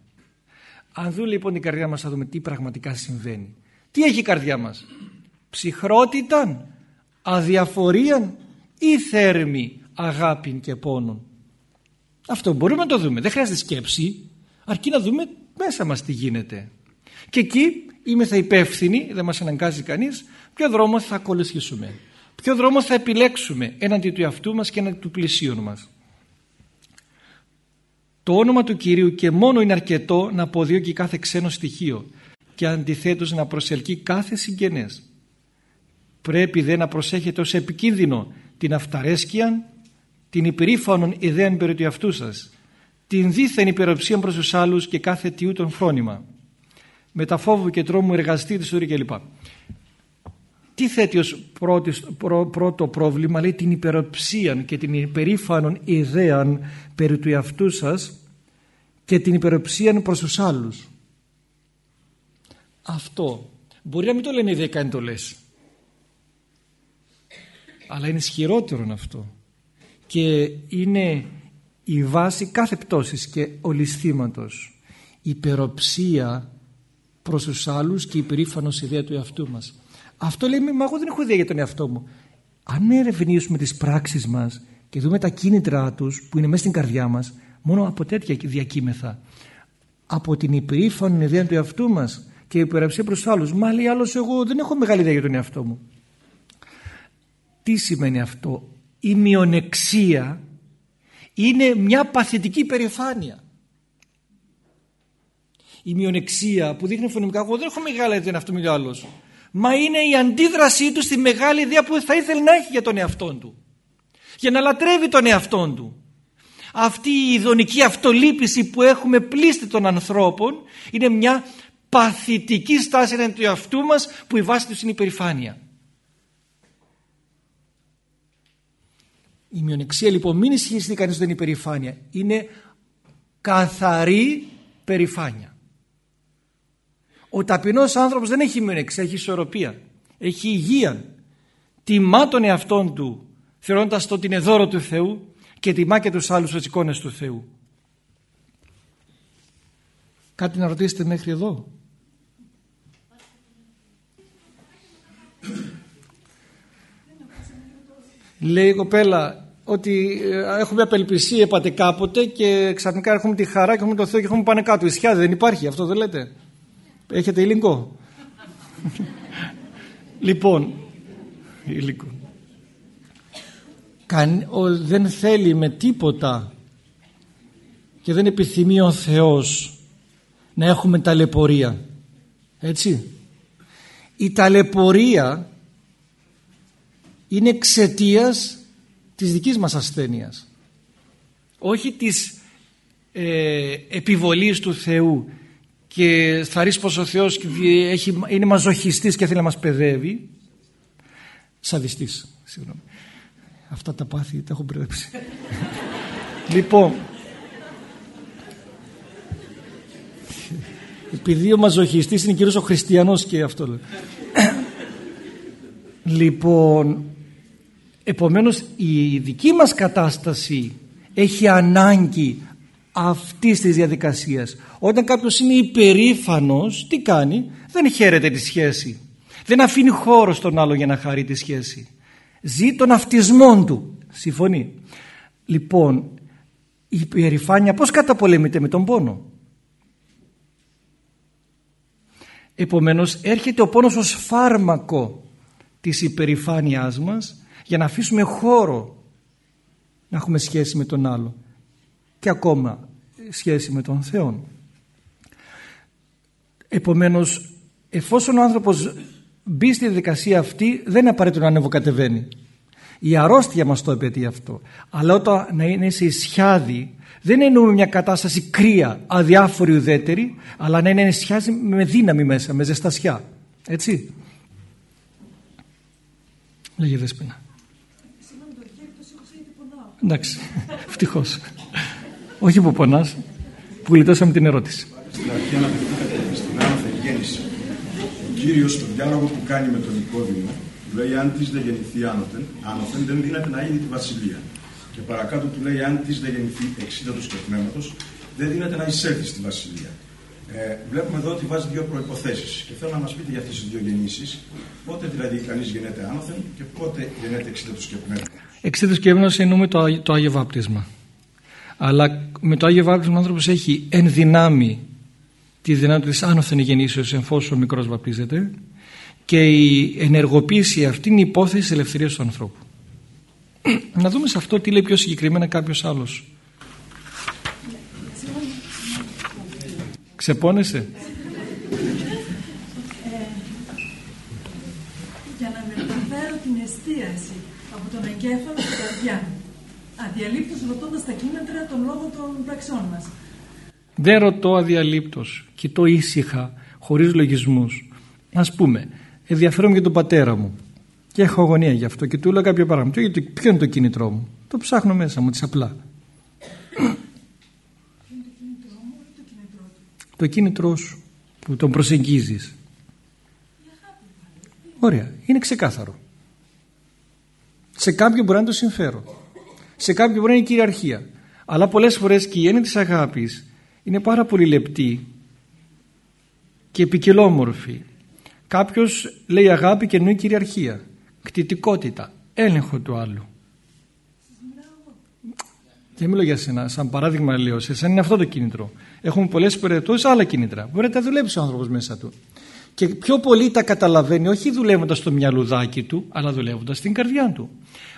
Αν δούμε λοιπόν την καρδιά μας θα δούμε τι πραγματικά συμβαίνει. Τι έχει η καρδιά μας; Ψυχρότητα, αδιαφορία ή θέρμη αγάπη και πόνων. Αυτό μπορούμε να το δούμε. Δεν χρειάζεται σκέψη. Αρκεί να δούμε μέσα μας τι γίνεται. Και εκεί είμαι θα υπεύθυνοι, δεν μας αναγκάζει κανείς, ποιο δρόμο θα ακολουθήσουμε. Ποιο δρόμο θα επιλέξουμε έναντι του εαυτού μας και έναντι του πλησίον μας. Το όνομα του Κυρίου και μόνο είναι αρκετό να αποδιώκει κάθε ξένο στοιχείο και αντιθέτως να προσελκύει κάθε συγγενές. Πρέπει δε να προσέχετε ως επικίνδυνο την αυταρέσκεια, την υπερήφανον ιδέα περί του εαυτού σας, την δίθεν υπεροψία προς τους άλλους και κάθε τιού τον φρόνημα. Με τα φόβου και τρόμου εργαστή ζωή κλπ. Τι θέτει ως πρώτο πρόβλημα, λέει την υπεροψία και την υπερήφανον ιδέα περί του εαυτού σας και την υπεροψία προς τους άλλους. Αυτό μπορεί να μην το λένε οι δέκα εντολές αλλά είναι ισχυρότερο αυτό. Και είναι η βάση κάθε πτώσης και ολισθήματος. Υπεροψία προς τους άλλους και υπερήφανος ιδέα του εαυτού μας. Αυτό λέει μα εγώ δεν έχω ιδέα για τον εαυτό μου αν ερευνήσουμε τις πράξεις μας και δούμε τα κίνητρα τους που είναι μέσα στην καρδιά μας μόνο από τέτοια διακύμεθα από την υπερήφανη ιδέα του εαυτού μας και η υπεραξία προς άλλους. Μα λέει άλλος εγώ δεν έχω μεγάλη ιδέα για τον εαυτό μου τι σημαίνει αυτό; Η μειονεξία είναι μια παθητική περηφάνεια. Η μειονεξία που δείχνει φωνημικά εγώ δεν έχω μεγάλη ιδέα για τον εαυτό μου μα είναι η αντίδρασή του στη μεγάλη ιδέα που θα ήθελε να έχει για τον εαυτό του. Για να λατρεύει τον εαυτό του. Αυτή η ειδονική αυτολύπηση που έχουμε πλήστη των ανθρώπων είναι μια παθητική στάση εναντί του εαυτού μας που η βάση τους είναι η περηφάνεια. Η μειονεξία λοιπόν μην ισχυριστεί κανείς ότι είναι η περηφάνεια. Είναι καθαρή περηφάνεια. Ο ταπεινός άνθρωπος δεν έχει μειονεξία, έχει ισορροπία. Έχει υγεία. Τιμά τον εαυτόν του θεωρώντας το ότι είναι δώρο του Θεού και τιμά και τους άλλους ως εικόνες του Θεού. Κάτι να ρωτήσετε μέχρι εδώ; Λέει η κοπέλα ότι ε, έχουμε απελπισία είπατε κάποτε και ξαφνικά έχουμε τη χαρά και έχουμε το Θεό και έχουμε πάνε κάτω. Ισχυάδε δεν υπάρχει αυτό δεν λέτε; Έχετε υλικό; λοιπόν, υλικό. δεν θέλει με τίποτα και δεν επιθυμεί ο Θεός να έχουμε ταλαιπωρία έτσι η ταλαιπωρία είναι εξαιτίας της δικής μας ασθένειας. Όχι της ε, επιβολής του Θεού και θα ρίξει πως ο Θεός έχει, είναι μαζοχιστής και θέλει να μας παιδεύει. Σαδιστής συγγνώμη. Αυτά τα πάθη τα έχω μπερδέψει. Λοιπόν επειδή ο μαζοχιστής είναι κυρίως ο χριστιανός και αυτό λέω. Λοιπόν επομένως η δική μας κατάσταση έχει ανάγκη αυτής της διαδικασίας. Όταν κάποιος είναι υπερήφανος τι κάνει; Δεν χαίρεται τη σχέση. Δεν αφήνει χώρο στον άλλο για να χαρεί τη σχέση. Ζει τον αυτισμό του. Συμφωνεί. Λοιπόν η υπερηφάνεια πως καταπολεμείται με τον πόνο; Επομένως έρχεται ο πόνος ως φάρμακο της υπερηφάνειάς μας για να αφήσουμε χώρο να έχουμε σχέση με τον άλλο και ακόμα σχέση με τον Θεό. Επομένως εφόσον ο άνθρωπος μπει στη διαδικασία αυτή δεν είναι απαραίτητο να ανεβοκατεβαίνει. Η αρρώστια μας το επαιτεί αυτό. Αλλά όταν να είναι σε ισιάδι δεν εννοούμε μια κατάσταση κρύα, αδιάφορη ουδέτερη αλλά να είναι ισιάδι με δύναμη μέσα, με ζεστασιά. Έτσι. Λέγε Δέσποινα. Εντάξει, ευτυχώς. Όχι που πονάς, που γλιτώσαμε την ερώτηση. Στην αρχή αναφερθήκατε στην άνωθεν γέννηση. Ο κύριος στον διάλογο που κάνει με τον Νικόδημο λέει: Αν της δεν γεννηθεί άνωθεν, άνωθεν δεν δύναται να είδει τη βασιλεία. Και παρακάτω του λέει: Αν της δεν γεννηθεί εξίδατο και πνεύματος, δεν δύναται να εισέλθει στη βασιλεία. Ε, βλέπουμε εδώ ότι βάζει δύο προποθέσει. Και θέλω να μας πείτε για αυτές τις δύο γεννήσεις. Πότε δηλαδή κανείς γεννέται άνωθεν και πότε γεννέται εξίδατο και πνεύματος. Εξίδατο και πνεύματο εννοούμε το, το άγιο βάπτισμα αλλά με το Άγιο Βάπτισμα ο άνθρωπος έχει εν δυνάμει τη δυνατότητα της άνωθεν γεννήσεως εφόσον ο μικρός βαπτίζεται και η ενεργοποίηση αυτή είναι η υπόθεση της ελευθερίας του ανθρώπου. Να δούμε σε αυτό τι λέει πιο συγκεκριμένα κάποιος άλλος. Ξεπώνεσαι; Ε, για να μεταφέρω την εστίαση από τον εγκέφαλο στην καρδιά αδιαλείπτως ρωτώντας τα κίνητρα των λόγων των πραξιών μας. Δεν ρωτώ αδιαλείπτως, κοιτώ ήσυχα, χωρίς λογισμούς. Ας πούμε, ενδιαφέρομαι για τον πατέρα μου και έχω αγωνία γι' αυτό και του λέω κάποια πράγματα. Ποιο είναι το κίνητρό μου; Το ψάχνω μέσα μου, της απλά. Το κίνητρό σου που τον προσεγγίζεις. Ωραία, είναι ξεκάθαρο. Σε κάποιον μπορεί να είναι το συμφέρον σε κάποιον μπορεί να είναι κυριαρχία. Αλλά πολλές φορές και η έννοια της αγάπης είναι πάρα πολύ λεπτή και επικελόμορφη. Κάποιος λέει αγάπη και εννοεί κυριαρχία, κτητικότητα, έλεγχο του άλλου. Δεν μιλώ για σένα, σαν παράδειγμα λέω, σε εσένα είναι αυτό το κίνητρο. Έχουμε πολλές περιπτώσεις άλλα κίνητρα. Μπορεί να τα δουλέψει ο άνθρωπος μέσα του. Και πιο πολύ τα καταλαβαίνει όχι δουλεύοντας στο μυαλουδάκι του, αλλά δουλεύοντας στην καρδιά του.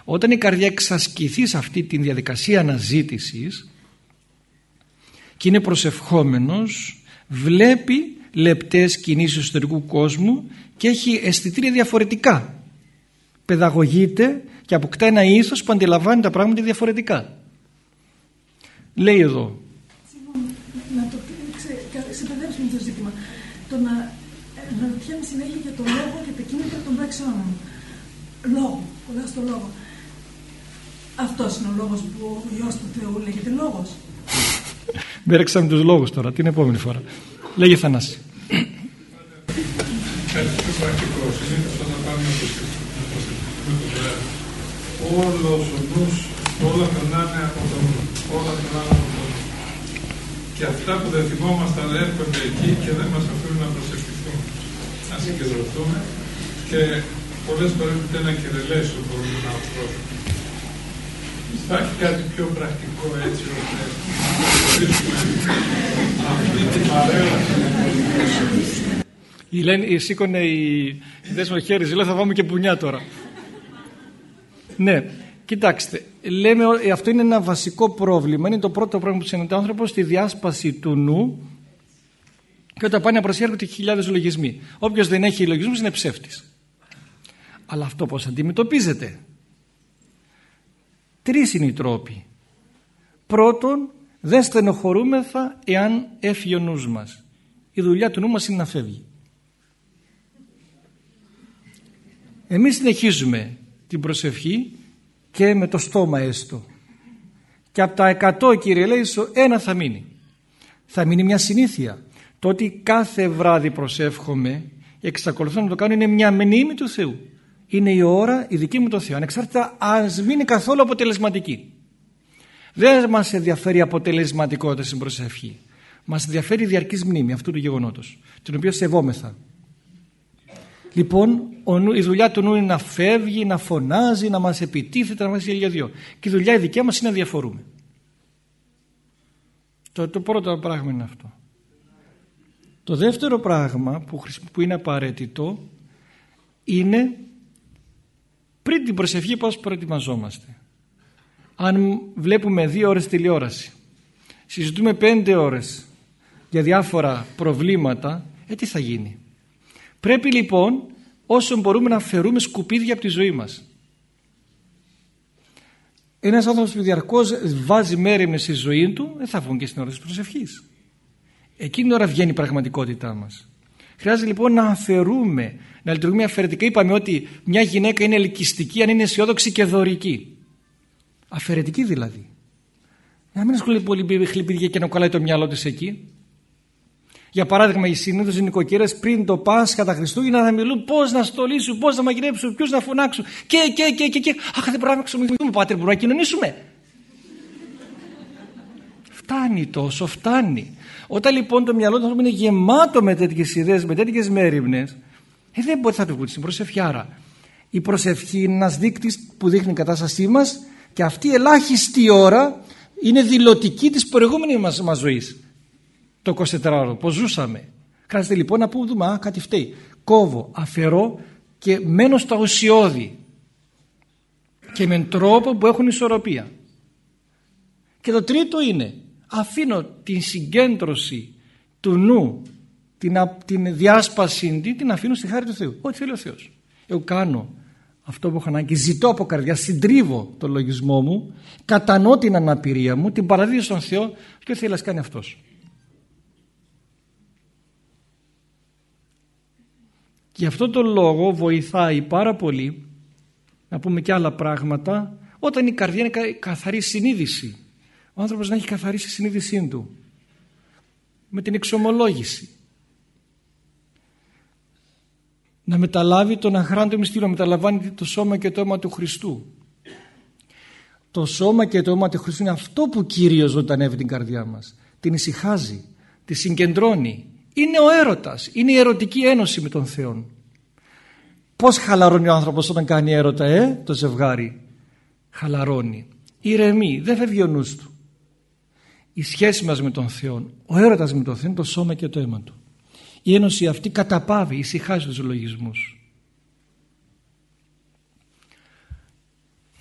Όταν η καρδιά εξασκηθεί σε αυτή τη διαδικασία αναζήτησης και είναι προσευχόμενος, βλέπει λεπτές κινήσεις του εσωτερικού κόσμου και έχει αισθητήρια διαφορετικά. Παιδαγωγείται και αποκτά ένα ήθος που αντιλαμβάνει τα πράγματα διαφορετικά. Λέει εδώ. Να το ξεπεδέψουμε το ζήτημα. Το να ρωτιέμαι συνέχεια για το λόγο και τα κίνητρα των πράξεών μου. Λόγο, πολλά στο λόγο. Αυτός είναι ο λόγος που ο ιό του Θεού λέγεται λόγος. Μπέρεξαμε τους λόγους τώρα, την επόμενη φορά. Λέγε Θανάση. Κάτι πιο πρακτικό. Συνήθω όταν πάμε να προσευχηθούμε το πνεύμα, όλος ο νους, όλα περνάνε από το νου. Όλα περνάνε από το νου. Και αυτά που δεν θυμόμασταν έρχονται εκεί και δεν μας αφήνουν να προσευχηθούμε. Να συγκεντρωθούμε και πολλές φορές ούτε ένα κερελέσιο μπορούμε να αποφρώσουμε. Υπάρχει κάτι πιο πρακτικό έτσι ώστε αυτή την παρέλαση. Η Λένη σήκωνε η δέσμο χέρι, λέει θα βάλουμε και πουνιά τώρα. ναι, Κοιτάξτε, λέμε ε, αυτό είναι ένα βασικό πρόβλημα. Είναι το πρώτο πρόβλημα που συναντά ο άνθρωπος στη διάσπαση του νου και όταν πάνε να προσέρχονται χιλιάδες λογισμοί. Όποιος δεν έχει λογισμούς είναι ψεύτης. Αλλά αυτό πώς αντιμετωπίζεται; Τρεις είναι οι τρόποι. Πρώτον, δεν στενοχωρούμεθα εάν έφυγε ο νους μας. Η δουλειά του νου μας είναι να φεύγει. Εμείς συνεχίζουμε την προσευχή και με το στόμα έστω. Και από τα 100 κύριε λέει ένα θα μείνει. Θα μείνει μια συνήθεια. Το ότι κάθε βράδυ προσεύχομαι εξακολουθώ να το κάνω είναι μια μνήμη του Θεού. Είναι η ώρα η δική μου το Θεό. Ανεξάρτητα αν μην είναι καθόλου αποτελεσματική. Δεν μας ενδιαφέρει η αποτελεσματικότητα στην προσευχή. Μας ενδιαφέρει η διαρκής μνήμη αυτού του γεγονότος, την οποία σεβόμεθα. Λοιπόν, η δουλειά του νου είναι να φεύγει, να φωνάζει, να μας επιτίθεται, να μας για δυο. Και η δουλειά η δικιά μας είναι να διαφορούμε. Το, το πρώτο πράγμα είναι αυτό. Το δεύτερο πράγμα που, που είναι απαραίτητο είναι πριν την προσευχή πώς προετοιμαζόμαστε. Αν βλέπουμε δύο ώρες τηλεόραση, συζητούμε πέντε ώρες για διάφορα προβλήματα, ε τι θα γίνει; Πρέπει λοιπόν όσο μπορούμε να φερούμε σκουπίδια από τη ζωή μας. Ένας άνθρωπος που διαρκώς βάζει μέρη στη ζωή του δεν θα βγουν και στην ώρα της προσευχής. Εκείνη την ώρα βγαίνει η πραγματικότητά μας. Χρειάζεται λοιπόν να αφαιρούμε, να λειτουργούμε αφαιρετικά. Είπαμε ότι μια γυναίκα είναι ελκυστική αν είναι αισιόδοξη και δωρική. Αφαιρετική δηλαδή. Να μην ασχολείται πολύ χλυπηδιά και να κολλάει το μυαλό της εκεί. Για παράδειγμα, οι συνήθως νοικοκύρε πριν το Πάσχα τα Χριστούγεννα θα μιλούν πώς να στολίσουν, πώς να μαγειρέψουν, ποιους να φωνάξουν και, και, και, και, και. Αχ, δεν μπορούμε να ξομιλήσουμε, πάτερ, μπορούμε να κοινωνήσουμε. φτάνει τόσο, φτάνει. Όταν λοιπόν το μυαλό του ανθρώπου είναι γεμάτο με τέτοιες ιδέες, με τέτοιες μέρημνε, ε, δεν μπορεί να το βγουν στην προσευχή. Άρα, η προσευχή είναι ένας δείκτης που δείχνει η κατάστασή μας και αυτή η ελάχιστη ώρα είναι δηλωτική της προηγούμενης μας ζωής το 24ωρο, πώς ζούσαμε. Χρειάζεται λοιπόν να πούμε, α, κάτι φταίει. Κόβω, αφαιρώ και μένω στα ουσιώδη και με τρόπο που έχουν ισορροπία. Και το τρίτο είναι, αφήνω την συγκέντρωση του νου, την, την διάσπαση την αφήνω στη χάρη του Θεού. Ό,τι θέλει ο Θεός. Εγώ κάνω αυτό που έχω ανάγκη, ζητώ από καρδιά, συντρίβω το λογισμό μου, κατανοώ την αναπηρία μου, την παραδίδω στον Θεό και θέλει να κάνει αυτός. Γι' αυτό το λόγο βοηθάει πάρα πολύ να πούμε και άλλα πράγματα όταν η καρδιά είναι καθαρή συνείδηση. Ο άνθρωπος να έχει καθαρίσει τη συνείδησή του με την εξομολόγηση. Να μεταλάβει τον αχράντο μυστήριο, να μεταλαμβάνει το σώμα και το αίμα του Χριστού. Το σώμα και το αίμα του Χριστού είναι αυτό που Κύριος ζωντανεύει την καρδιά μας. Την ησυχάζει, τη συγκεντρώνει, είναι ο έρωτας, είναι η ερωτική ένωση με τον Θεό. Πώς χαλαρώνει ο άνθρωπος όταν κάνει έρωτα, ε, το ζευγάρι; Χαλαρώνει, ηρεμεί, δεν φεύγει ο νους του. Η σχέση μας με τον Θεό, ο έρωτας με τον Θεό είναι το σώμα και το αίμα του. Η ένωση αυτή καταπάβει, ησυχάζει τους λογισμούς.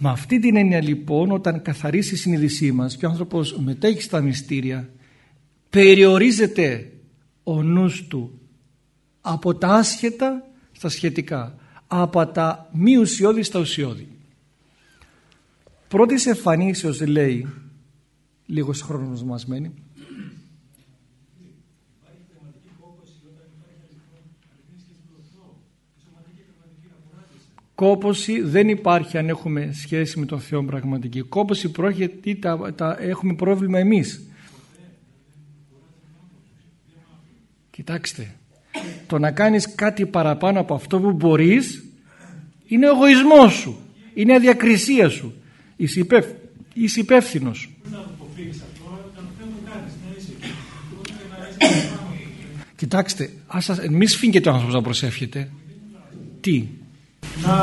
Με αυτή την έννοια λοιπόν όταν καθαρίσει η συνείδησή μας και ο άνθρωπος μετέχει στα μυστήρια περιορίζεται ο νους του από τα άσχετα στα σχετικά από τα μη ουσιώδη στα ουσιώδη πρώτης εμφανίσεως λέει λίγος χρόνος μας μένει Κόποση δεν υπάρχει αν έχουμε σχέση με τον Θεό πραγματική. Κόποση πρόκειται ή τα, τα έχουμε πρόβλημα εμείς. Κοιτάξτε, το να κάνεις κάτι παραπάνω από αυτό που μπορείς είναι ο εγωισμός σου, είναι η αδιακρισία σου. Είσαι, υπεύθ, είσαι υπεύθυνος. Κοιτάξτε, μη σφίγγεται ο άνθρωπος να προσεύχεται. Τι; Να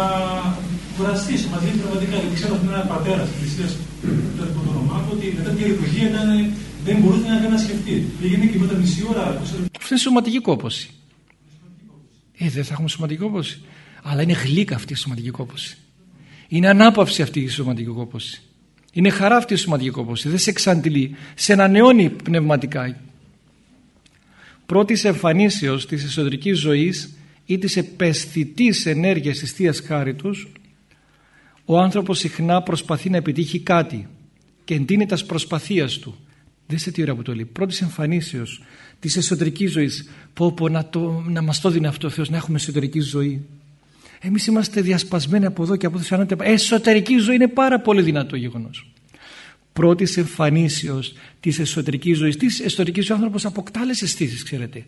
κουραστείς μαζί πραγματικά. Γιατί ξέρω ότι είναι ένα πατέρα της Εκκλησία του το όνομά του, ότι μετά την λειτουργία ήταν δεν μπορούσε να, να σκεφτεί. Πήγαινε και μετά μισή ώρα. Αυτό είναι σωματική κόπωση. Ε, δεν θα έχουμε σωματική κόπωση. Αλλά είναι γλύκα αυτή η σωματική κόπωση. Είναι ανάπαυση αυτή η σωματική κόπωση. Είναι χαρά αυτή η σωματική κόπωση. Δεν σε εξαντλεί. Σε ανανεώνει πνευματικά. Πρώτης εμφανίσεως της εσωτερικής ζωής ή της επαισθητής ενέργειας της Θείας Χάριτος ο άνθρωπος συχνά προσπαθεί να επιτύχει κάτι και εντείνει τας προσπαθίας του. Δεν σε τι ώρα που το λέει. Πρώτης εμφανίσεως της εσωτερικής ζωής. Πω, πω να, το, να μας το δίνει αυτό ο Θεός, να έχουμε εσωτερική ζωή. Εμείς είμαστε διασπασμένοι από εδώ και από εδώ. Εσωτερική ζωή είναι πάρα πολύ δυνατό γεγονός. Πρώτης εμφανίσεως της εσωτερικής ζωής. Της εσωτερικής ζωής ο άνθρωπος αποκτά άλλε αισθήσεις, ξέρετε.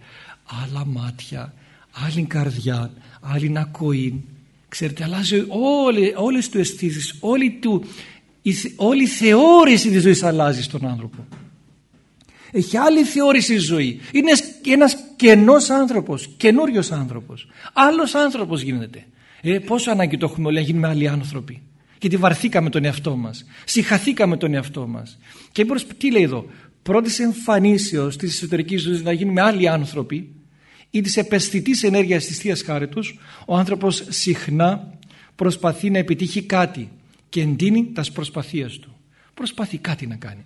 Άλλα μάτια, άλλη καρδιά, άλλη ακοή. Ξέρετε, αλλάζει όλε όλες του αισθήσεις, όλη, του, η, όλη η θεώρηση της ζωής αλλάζει στον άνθρωπο. Έχει άλλη θεώρηση ζωή. Είναι ένας κενός άνθρωπος, καινούριος άνθρωπος. Άλλος άνθρωπος γίνεται. Ε, πόσο ανάγκη το έχουμε όλοι να γίνουμε άλλοι άνθρωποι. Γιατί βαρθήκαμε τον εαυτό μας. Συχαθήκαμε τον εαυτό μας. Και πώς, τι λέει εδώ; Πρώτης εμφανίσεως της εσωτερικής ζωής να γίνουμε άλλοι άνθρωποι ή της επαισθητής ενέργειας της Θείας Χάριτος ο άνθρωπος συχνά προσπαθεί να επιτύχει κάτι και εντείνει τας προσπαθίες του. Προσπαθεί κάτι να κάνει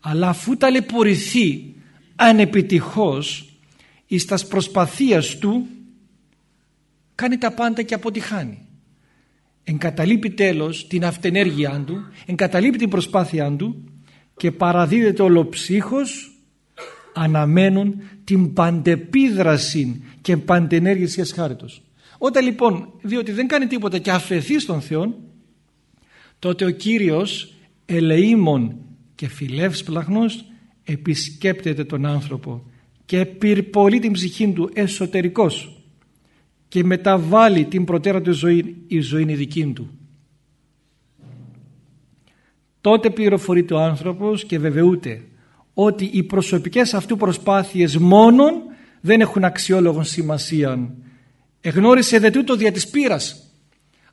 αλλά αφού ταλαιπωρηθεί ανεπιτυχώς εις τας προσπαθίας του κάνει τα πάντα και αποτυχάνει εγκαταλείπει τέλος την αυτενέργειά του εγκαταλείπει την προσπάθειά του και παραδίδεται ολοψύχος αναμένουν την παντεπίδραση και παντενέργειας της χάριτος. Όταν λοιπόν διότι δεν κάνει τίποτα και αφαιθεί στον Θεό τότε ο Κύριος ελεήμων και φιλεύσπλαχνος επισκέπτεται τον άνθρωπο και πυρπολεί την ψυχή του εσωτερικός και μεταβάλλει την προτέρα του ζωή, η ζωή είναι δική του. Τότε πληροφορείται ο άνθρωπος και βεβαιούται ότι οι προσωπικές αυτού προσπάθειες μόνον δεν έχουν αξιόλογο σημασία. Εγνώρισε δε τούτο δια της πείρας.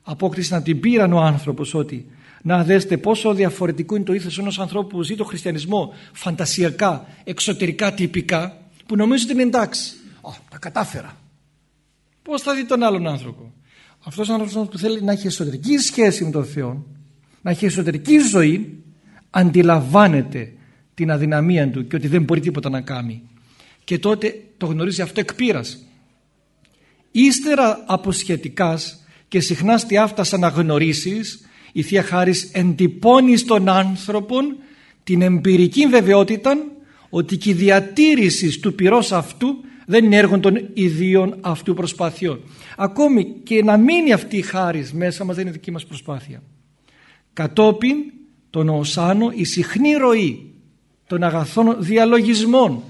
Απόκτησε να την πήραν ο άνθρωπος ότι να δέστε πόσο διαφορετικό είναι το ήθος ενός ανθρώπου που ζει το χριστιανισμό φαντασιακά, εξωτερικά, τυπικά που νομίζει ότι είναι εντάξει. Α, τα κατάφερα. Πώς θα δει τον άλλον άνθρωπο; Αυτός ο άνθρωπος που θέλει να έχει εσωτερική σχέση με τον Θεό, να έχει εσωτερική ζωή, αντιλαμβάνεται την αδυναμία του και ότι δεν μπορεί τίποτα να κάνει. Και τότε το γνωρίζει αυτό εκ πείρας. Ύστερα από σχετικάς και συχνά στη άφτασα να γνωρίσεις η Θεία Χάρις εντυπώνει στον άνθρωπο την εμπειρική βεβαιότητα ότι και η διατήρηση του πυρός αυτού δεν είναι έργο των ιδίων αυτού προσπαθειών. Ακόμη και να μείνει αυτή η χάρις μέσα μας δεν είναι δική μας προσπάθεια. Κατόπιν τον οσάνο η συχνή ροή των αγαθών διαλογισμών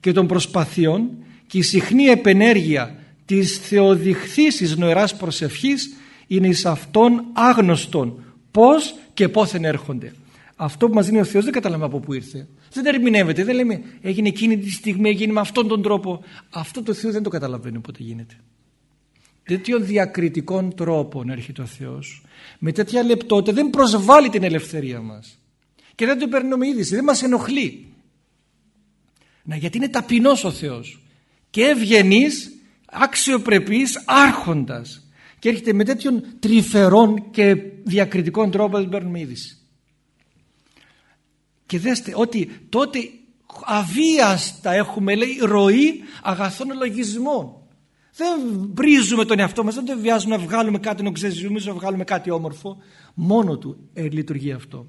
και των προσπαθειών και η συχνή επενέργεια της θεοδειχθήσης νοεράς προσευχής είναι εις αυτόν άγνωστον πώς και πόθεν έρχονται. Αυτό που μας δίνει ο Θεός δεν καταλαβαίνουμε από πού ήρθε. Δεν ερμηνεύεται. Δεν λέμε έγινε εκείνη τη στιγμή, έγινε με αυτόν τον τρόπο. Αυτό το Θεός δεν το καταλαβαίνει πότε γίνεται. Τέτοιων διακριτικών τρόπων έρχεται ο Θεός. Με τέτοια λεπτότητα δεν προσβάλλει την ελευθερία μας. Και δεν το παίρνουμε είδηση. Δεν μας ενοχλεί. Να, γιατί είναι ταπεινός ο Θεός. Και ευγενής, αξιοπρεπής, άρχοντας και έρχεται με τέτοιον τρυφερών και διακριτικών τρόπο δεν παίρνουμε είδηση. Και δέστε ότι τότε αβίαστα έχουμε λέει ροή αγαθών λογισμών. Δεν βρίζουμε τον εαυτό μας, δεν το βιάζουμε να βγάλουμε κάτι να ξεζούμε, να βγάλουμε κάτι όμορφο. Μόνο του ε, λειτουργεί αυτό.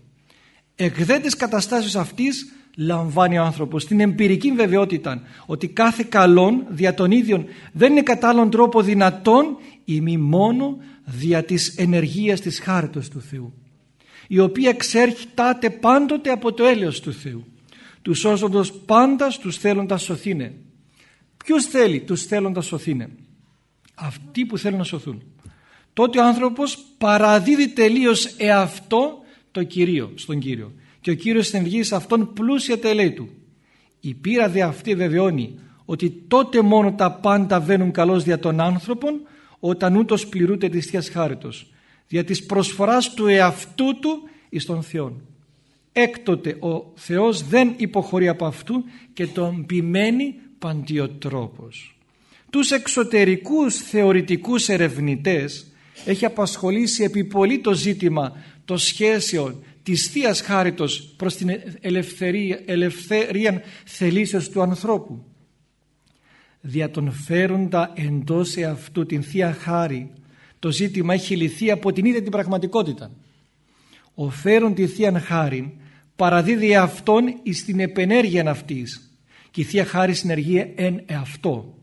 Εκ της καταστάσεως αυτής λαμβάνει ο άνθρωπος την εμπειρική βεβαιότητα ότι κάθε καλόν δια των ίδιων δεν είναι κατά άλλον τρόπο δυνατόν ή μη μόνο δια της ενεργείας της χάριτος του Θεού η οποία εξέρχεται πάντοτε από το έλεος του Θεού. Τους σώζοντος πάντα τους θέλοντας σωθήνε. Ποιους θέλει τους θέλοντας σωθήνε; Αυτοί που θέλουν να σωθούν. Τότε ο άνθρωπος παραδίδει τελείως εαυτό το Κυρίο, στον Κύριο. Και ο Κύριος ενεργεί σε αυτόν πλούσια τελέη του. Η πείρα δε αυτή βεβαιώνει ότι τότε μόνο τα πάντα βαίνουν καλώς δια των άνθρωπων όταν ούτως πληρούνται της Θείας Χάριτος δια της προσφοράς του εαυτού του εις τον Θεό. Έκτοτε ο Θεός δεν υποχωρεί από αυτού και τον ποιμένει παντιοτρόπος. Τους εξωτερικούς θεωρητικούς ερευνητές έχει απασχολήσει επί πολύ το ζήτημα των σχέσεων της θείας Χάριτος προς την ελευθερία, ελευθερία θελήσεως του ανθρώπου. Δια τον φέροντα εντός εαυτού την θεία Χάρη το ζήτημα έχει λυθεί από την ίδια την πραγματικότητα. Ο φέρον τη θεία Χάρη παραδίδει αυτόν εις την επενέργεια αυτής και η Θεία Χάρη συνεργεί εν εαυτό.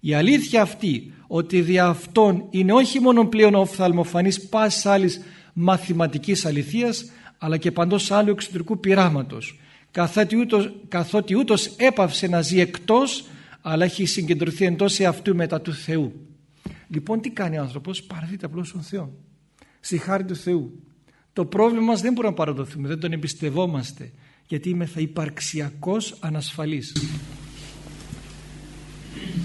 Η αλήθεια αυτή ότι δια αυτόν είναι όχι μόνο πλέον ο οφθαλμοφανής πάσης άλλης μαθηματικής αληθείας αλλά και παντός άλλου εξωτερικού πειράματος καθότι ούτως, καθότι ούτως έπαυσε να ζει εκτός αλλά έχει συγκεντρωθεί εντός εαυτού μετά του Θεού. Λοιπόν τι κάνει ο άνθρωπος; Παραδείται απλώς στον Θεό στη χάρη του Θεού. Το πρόβλημα μας δεν μπορούμε να παραδοθούμε, δεν τον εμπιστευόμαστε γιατί είμαι θα υπαρξιακός ανασφαλής.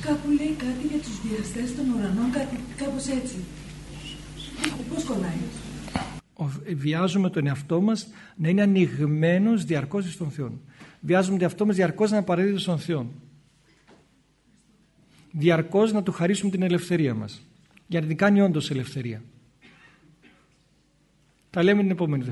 Κάπου λέει κάτι για τους βιαστές των ουρανών, κάτι, κάπως έτσι. Πώς κολλάει. Βιάζουμε τον εαυτό μας να είναι ανοιγμένος διαρκώς στον Θεό. Βιάζουμε τον εαυτό μας διαρκώς να παραδίδει στον Θεό. Διαρκώς να του χαρίσουμε την ελευθερία μας. Για να την κάνει όντως ελευθερία. Τα λέμε την επόμενη